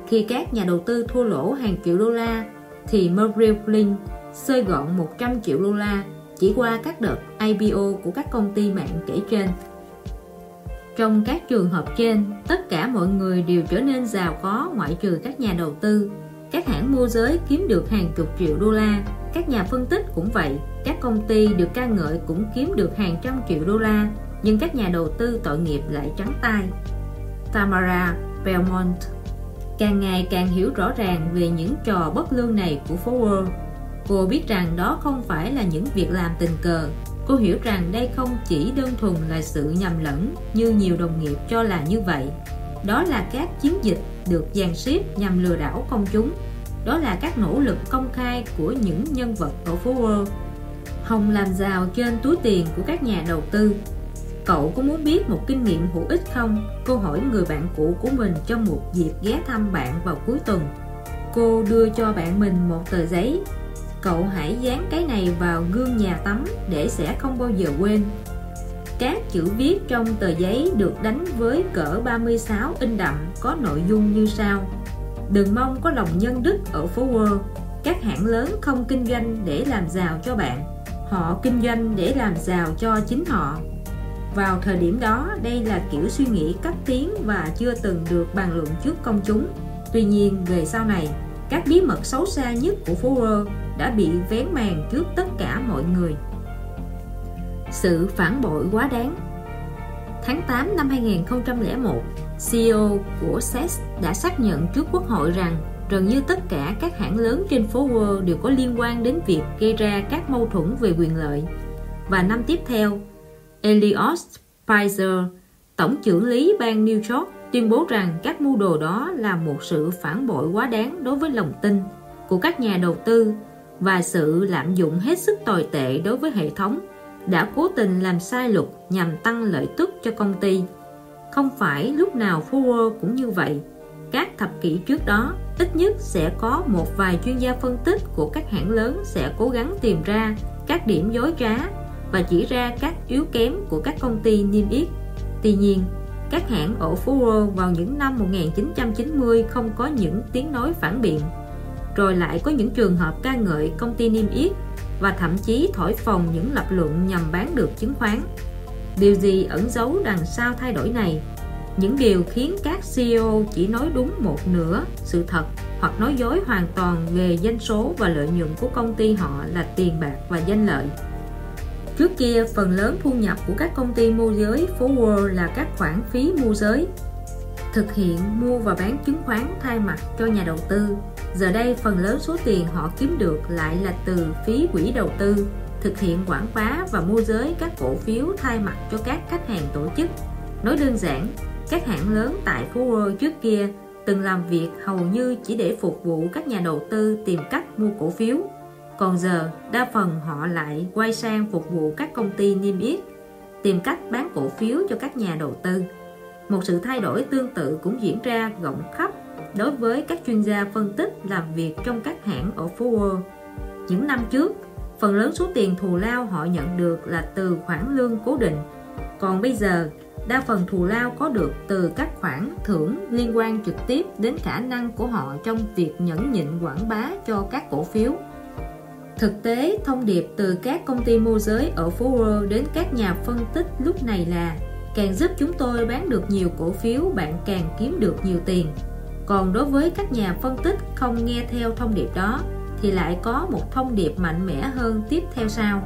khi các nhà đầu tư thua lỗ hàng triệu đô la thì Merrill Lynch xơi gọn 100 triệu đô la chỉ qua các đợt IPO của các công ty mạng kể trên trong các trường hợp trên, tất cả mọi người đều trở nên giàu có ngoại trừ các nhà đầu tư. Các hãng môi giới kiếm được hàng chục triệu đô la, các nhà phân tích cũng vậy, các công ty được ca ngợi cũng kiếm được hàng trăm triệu đô la, nhưng các nhà đầu tư tội nghiệp lại trắng tay. Tamara Belmont càng ngày càng hiểu rõ ràng về những trò bất lương này của phố Wall. Cô biết rằng đó không phải là những việc làm tình cờ Cô hiểu rằng đây không chỉ đơn thuần là sự nhầm lẫn như nhiều đồng nghiệp cho là như vậy. Đó là các chiến dịch được dàn xếp nhằm lừa đảo công chúng. Đó là các nỗ lực công khai của những nhân vật ở phố Wall. Hồng làm giàu trên túi tiền của các nhà đầu tư. Cậu có muốn biết một kinh nghiệm hữu ích không? Cô hỏi người bạn cũ của mình trong một dịp ghé thăm bạn vào cuối tuần. Cô đưa cho bạn mình một tờ giấy cậu hãy dán cái này vào gương nhà tắm để sẽ không bao giờ quên các chữ viết trong tờ giấy được đánh với cỡ 36 in đậm có nội dung như sau. Đừng mong có lòng nhân đức ở phố World. Các hãng lớn không kinh doanh để làm giàu cho bạn. Họ kinh doanh để làm giàu cho chính họ. Vào thời điểm đó, đây là kiểu suy nghĩ cấp tiến và chưa từng được bàn luận trước công chúng. Tuy nhiên, về sau này, các bí mật xấu xa nhất của phố World đã bị vén màn trước tất cả mọi người sự phản bội quá đáng. Tháng 8 năm 2001 CEO của SES đã xác nhận trước quốc hội rằng gần như tất cả các hãng lớn trên phố Wall đều có liên quan đến việc gây ra các mâu thuẫn về quyền lợi. Và năm tiếp theo Elios Pfizer, tổng trưởng lý bang New York tuyên bố rằng các mưu đồ đó là một sự phản bội quá đáng đối với lòng tin của các nhà đầu tư và sự lạm dụng hết sức tồi tệ đối với hệ thống đã cố tình làm sai luật nhằm tăng lợi tức cho công ty. Không phải lúc nào Fowler cũng như vậy. Các thập kỷ trước đó, ít nhất sẽ có một vài chuyên gia phân tích của các hãng lớn sẽ cố gắng tìm ra các điểm dối trá và chỉ ra các yếu kém của các công ty niêm yết. Tuy nhiên, các hãng ở Fowler vào những năm 1990 không có những tiếng nói phản biện rồi lại có những trường hợp ca ngợi công ty niêm yết và thậm chí thổi phồng những lập luận nhằm bán được chứng khoán. Điều gì ẩn giấu đằng sau thay đổi này? Những điều khiến các CEO chỉ nói đúng một nửa sự thật hoặc nói dối hoàn toàn về doanh số và lợi nhuận của công ty họ là tiền bạc và danh lợi. Trước kia, phần lớn thu nhập của các công ty môi giới phố Wall là các khoản phí môi giới thực hiện mua và bán chứng khoán thay mặt cho nhà đầu tư Giờ đây phần lớn số tiền họ kiếm được lại là từ phí quỹ đầu tư, thực hiện quảng bá và môi giới các cổ phiếu thay mặt cho các khách hàng tổ chức. Nói đơn giản, các hãng lớn tại phố Wall trước kia từng làm việc hầu như chỉ để phục vụ các nhà đầu tư tìm cách mua cổ phiếu. Còn giờ, đa phần họ lại quay sang phục vụ các công ty niêm yết, tìm cách bán cổ phiếu cho các nhà đầu tư. Một sự thay đổi tương tự cũng diễn ra rộng khắp đối với các chuyên gia phân tích làm việc trong các hãng ở phố Những năm trước, phần lớn số tiền thù lao họ nhận được là từ khoản lương cố định. Còn bây giờ, đa phần thù lao có được từ các khoản thưởng liên quan trực tiếp đến khả năng của họ trong việc nhẫn nhịn quảng bá cho các cổ phiếu. Thực tế, thông điệp từ các công ty môi giới ở phố Wall đến các nhà phân tích lúc này là càng giúp chúng tôi bán được nhiều cổ phiếu bạn càng kiếm được nhiều tiền còn đối với các nhà phân tích không nghe theo thông điệp đó thì lại có một thông điệp mạnh mẽ hơn tiếp theo sau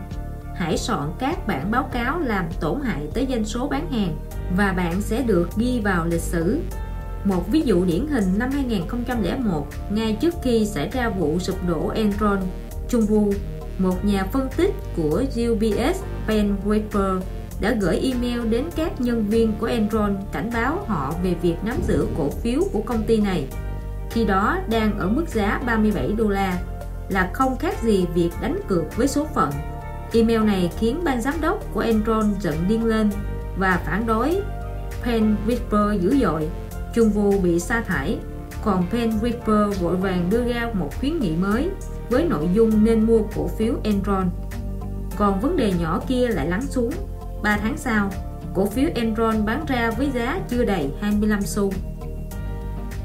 hãy soạn các bản báo cáo làm tổn hại tới doanh số bán hàng và bạn sẽ được ghi vào lịch sử. Một ví dụ điển hình năm 2001, ngay trước khi xảy ra vụ sụp đổ Enron, Chung Woo, một nhà phân tích của UBS Ben Waper đã gửi email đến các nhân viên của Enron cảnh báo họ về việc nắm giữ cổ phiếu của công ty này. Khi đó đang ở mức giá 37 đô la, là không khác gì việc đánh cược với số phận. Email này khiến ban giám đốc của Enron giận điên lên và phản đối Penn Whisper dữ dội. Chung Vu bị sa thải, còn Penn Whisper vội vàng đưa ra một khuyến nghị mới với nội dung nên mua cổ phiếu Enron. Còn vấn đề nhỏ kia lại lắng xuống. 3 tháng sau, cổ phiếu Enron bán ra với giá chưa đầy 25 xu.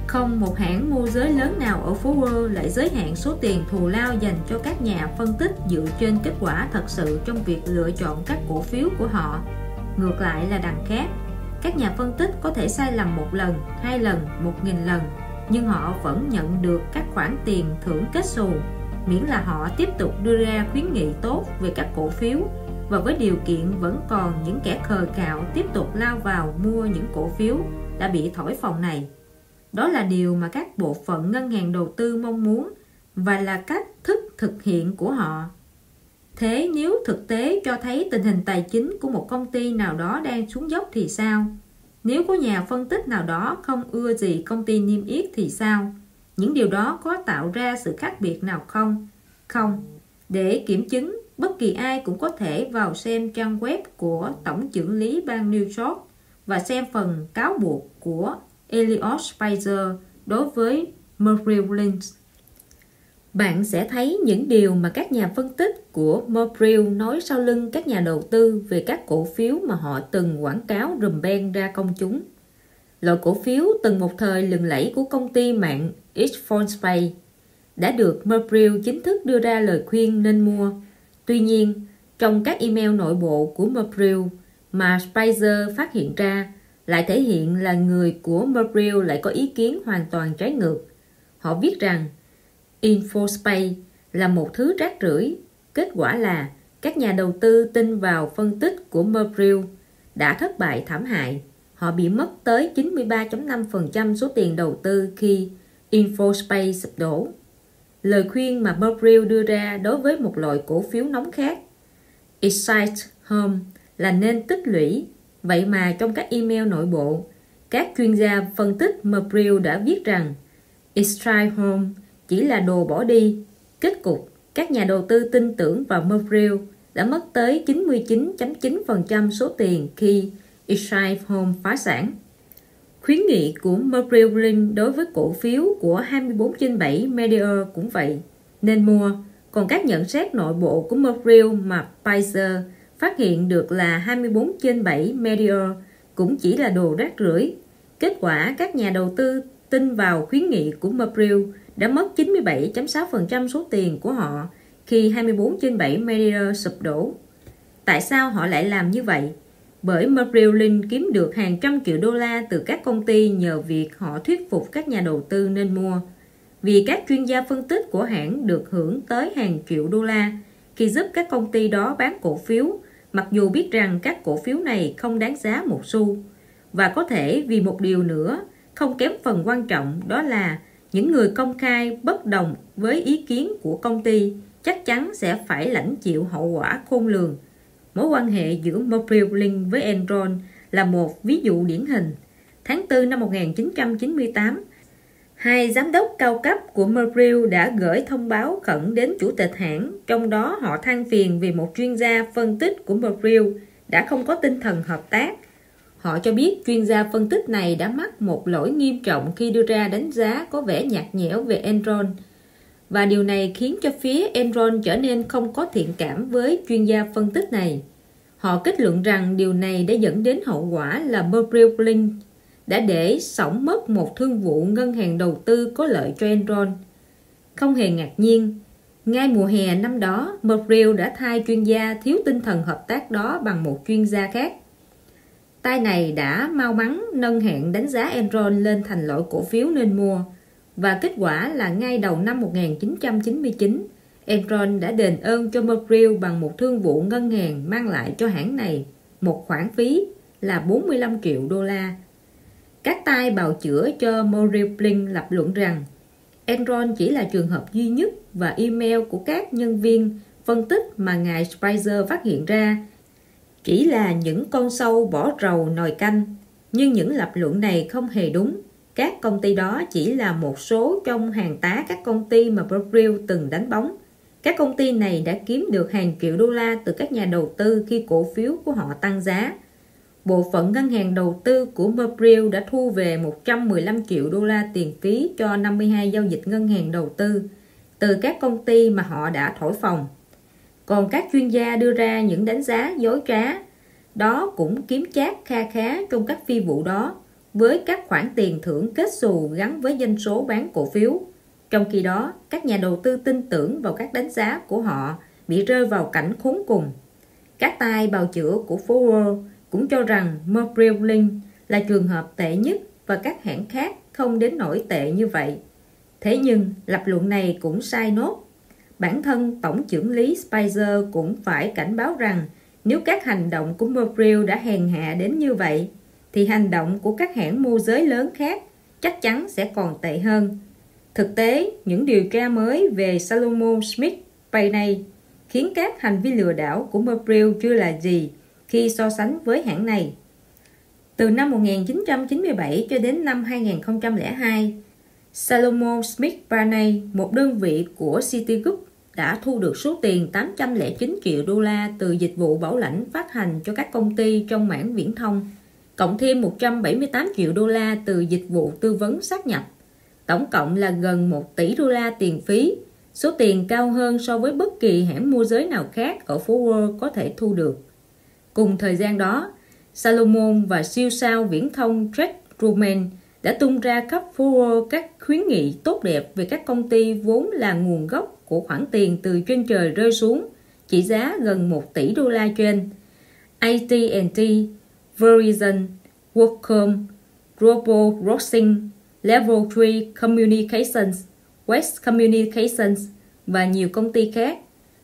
Không một hãng môi giới lớn nào ở phố Wall lại giới hạn số tiền thù lao dành cho các nhà phân tích dựa trên kết quả thật sự trong việc lựa chọn các cổ phiếu của họ. Ngược lại là đằng khác, các nhà phân tích có thể sai lầm một lần, hai lần, một nghìn lần, nhưng họ vẫn nhận được các khoản tiền thưởng kết xù, miễn là họ tiếp tục đưa ra khuyến nghị tốt về các cổ phiếu và với điều kiện vẫn còn những kẻ khờ cạo tiếp tục lao vào mua những cổ phiếu đã bị thổi phồng này. Đó là điều mà các bộ phận ngân hàng đầu tư mong muốn và là cách thức thực hiện của họ. Thế nếu thực tế cho thấy tình hình tài chính của một công ty nào đó đang xuống dốc thì sao? Nếu có nhà phân tích nào đó không ưa gì công ty niêm yết thì sao? Những điều đó có tạo ra sự khác biệt nào không? Không. Để kiểm chứng, bất kỳ ai cũng có thể vào xem trang web của Tổng trưởng lý bang New York và xem phần cáo buộc của Elliot Spicer đối với Merrill Lynch. Bạn sẽ thấy những điều mà các nhà phân tích của Merrill nói sau lưng các nhà đầu tư về các cổ phiếu mà họ từng quảng cáo rùm beng ra công chúng. Loại cổ phiếu từng một thời lừng lẫy của công ty mạng X Space đã được Merrill chính thức đưa ra lời khuyên nên mua. Tuy nhiên, trong các email nội bộ của Merrill mà Spicer phát hiện ra lại thể hiện là người của Merrill lại có ý kiến hoàn toàn trái ngược. Họ viết rằng InfoSpace là một thứ rác rưởi. Kết quả là các nhà đầu tư tin vào phân tích của Merrill đã thất bại thảm hại. Họ bị mất tới 93.5% số tiền đầu tư khi InfoSpace sụp đổ. Lời khuyên mà Merrill đưa ra đối với một loại cổ phiếu nóng khác, Excite Home, là nên tích lũy Vậy mà trong các email nội bộ, các chuyên gia phân tích Merrill đã viết rằng Excite Home chỉ là đồ bỏ đi. Kết cục, các nhà đầu tư tin tưởng vào Merrill đã mất tới 99.9% số tiền khi Excite Home phá sản. Khuyến nghị của Merrill Lynch đối với cổ phiếu của 24 trên 7 Media cũng vậy, nên mua. Còn các nhận xét nội bộ của Merrill mà Pfizer phát hiện được là 24 trên 7 media cũng chỉ là đồ rác rưởi. Kết quả các nhà đầu tư tin vào khuyến nghị của Merrill đã mất 97.6% số tiền của họ khi 24 trên 7 media sụp đổ. Tại sao họ lại làm như vậy? Bởi Merrill kiếm được hàng trăm triệu đô la từ các công ty nhờ việc họ thuyết phục các nhà đầu tư nên mua. Vì các chuyên gia phân tích của hãng được hưởng tới hàng triệu đô la khi giúp các công ty đó bán cổ phiếu, mặc dù biết rằng các cổ phiếu này không đáng giá một xu và có thể vì một điều nữa, không kém phần quan trọng đó là những người công khai bất đồng với ý kiến của công ty chắc chắn sẽ phải lãnh chịu hậu quả khôn lường. Mối quan hệ giữa Merrill Lynch với Enron là một ví dụ điển hình. Tháng 4 năm 1998, Hai giám đốc cao cấp của Merrill đã gửi thông báo khẩn đến chủ tịch hãng, trong đó họ than phiền vì một chuyên gia phân tích của Merrill đã không có tinh thần hợp tác. Họ cho biết chuyên gia phân tích này đã mắc một lỗi nghiêm trọng khi đưa ra đánh giá có vẻ nhạt nhẽo về Enron. Và điều này khiến cho phía Enron trở nên không có thiện cảm với chuyên gia phân tích này. Họ kết luận rằng điều này đã dẫn đến hậu quả là Merrill Lynch đã để sổng mất một thương vụ ngân hàng đầu tư có lợi cho Enron. Không hề ngạc nhiên, ngay mùa hè năm đó, Merrill đã thay chuyên gia thiếu tinh thần hợp tác đó bằng một chuyên gia khác. Tay này đã mau mắn nâng hạng đánh giá Enron lên thành loại cổ phiếu nên mua và kết quả là ngay đầu năm 1999, Enron đã đền ơn cho Merrill bằng một thương vụ ngân hàng mang lại cho hãng này một khoản phí là 45 triệu đô la. Các tay bào chữa cho Merrill Blink lập luận rằng Enron chỉ là trường hợp duy nhất và email của các nhân viên phân tích mà ngài Spicer phát hiện ra chỉ là những con sâu bỏ rầu nồi canh. Nhưng những lập luận này không hề đúng. Các công ty đó chỉ là một số trong hàng tá các công ty mà Brookfield từng đánh bóng. Các công ty này đã kiếm được hàng triệu đô la từ các nhà đầu tư khi cổ phiếu của họ tăng giá. Bộ phận ngân hàng đầu tư của Brookfield đã thu về 115 triệu đô la tiền phí cho 52 giao dịch ngân hàng đầu tư từ các công ty mà họ đã thổi phòng. Còn các chuyên gia đưa ra những đánh giá dối trá, đó cũng kiếm chát kha khá trong các phi vụ đó với các khoản tiền thưởng kết xù gắn với doanh số bán cổ phiếu. Trong khi đó, các nhà đầu tư tin tưởng vào các đánh giá của họ bị rơi vào cảnh khốn cùng. Các tay bào chữa của Fowler cũng cho rằng Merrill Lynch là trường hợp tệ nhất và các hãng khác không đến nổi tệ như vậy. Thế nhưng, lập luận này cũng sai nốt. Bản thân Tổng trưởng lý Spicer cũng phải cảnh báo rằng nếu các hành động của Merrill đã hèn hạ đến như vậy, thì hành động của các hãng môi giới lớn khác chắc chắn sẽ còn tệ hơn. Thực tế, những điều tra mới về Salomon Smith Pay này khiến các hành vi lừa đảo của Merrill chưa là gì khi so sánh với hãng này. Từ năm 1997 cho đến năm 2002, Salomon Smith Barney, một đơn vị của Citigroup, đã thu được số tiền 809 triệu đô la từ dịch vụ bảo lãnh phát hành cho các công ty trong mảng viễn thông, cộng thêm 178 triệu đô la từ dịch vụ tư vấn sát nhập. Tổng cộng là gần 1 tỷ đô la tiền phí, số tiền cao hơn so với bất kỳ hãng môi giới nào khác ở phố Wall có thể thu được. Cùng thời gian đó, Salomon và siêu sao viễn thông Jack Truman đã tung ra khắp phố Wall các khuyến nghị tốt đẹp về các công ty vốn là nguồn gốc của khoản tiền từ trên trời rơi xuống, trị giá gần 1 tỷ đô la trên. AT&T, Verizon, Qualcomm, Global Crossing, Level 3 Communications, West Communications và nhiều công ty khác.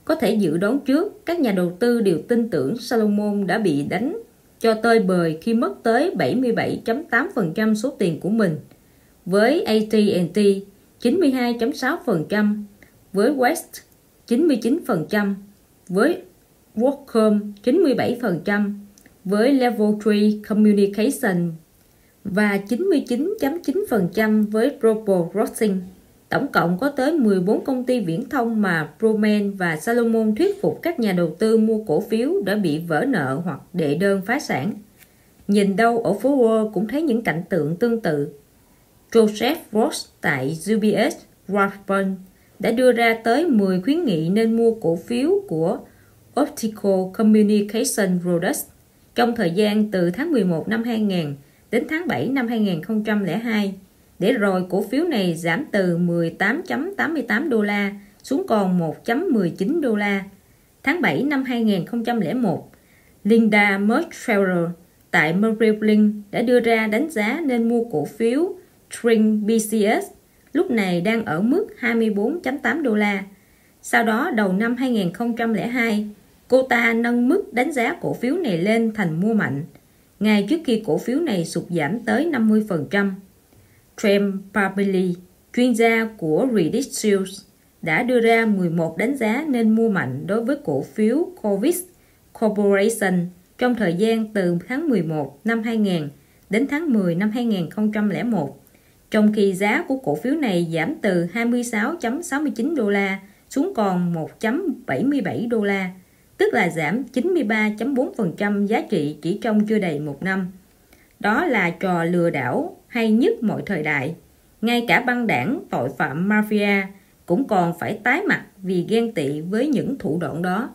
Có thể dự đoán trước, các nhà đầu tư đều tin tưởng Salomon đã bị đánh cho tơi bời khi mất tới 77.8% số tiền của mình. Với AT&T 92.6%, với West 99%, với WorldCom 97%, với Level 3 Communication và 99.9% với Global Crossing. Tổng cộng có tới 14 công ty viễn thông mà Proman và Salomon thuyết phục các nhà đầu tư mua cổ phiếu đã bị vỡ nợ hoặc đệ đơn phá sản. Nhìn đâu ở phố Wall cũng thấy những cảnh tượng tương tự. Joseph Ross tại UBS Rathbone đã đưa ra tới 10 khuyến nghị nên mua cổ phiếu của Optical Communication Products trong thời gian từ tháng 11 năm 2000 đến tháng 7 năm 2002 để rồi cổ phiếu này giảm từ 18.88 đô la xuống còn 1.19 đô la. Tháng 7 năm 2001, Linda Merschfeller tại Merrill Lynch đã đưa ra đánh giá nên mua cổ phiếu Tring BCS lúc này đang ở mức 24.8 đô la. Sau đó đầu năm 2002, cô ta nâng mức đánh giá cổ phiếu này lên thành mua mạnh, ngay trước khi cổ phiếu này sụt giảm tới 50%. Trem Parbeli, chuyên gia của Reddit Shields, đã đưa ra 11 đánh giá nên mua mạnh đối với cổ phiếu Covis Corporation trong thời gian từ tháng 11 năm 2000 đến tháng 10 năm 2001 trong khi giá của cổ phiếu này giảm từ 26.69 đô la xuống còn 1.77 đô la, tức là giảm 93.4% giá trị chỉ trong chưa đầy một năm. Đó là trò lừa đảo hay nhất mọi thời đại. Ngay cả băng đảng, tội phạm mafia cũng còn phải tái mặt vì ghen tị với những thủ đoạn đó.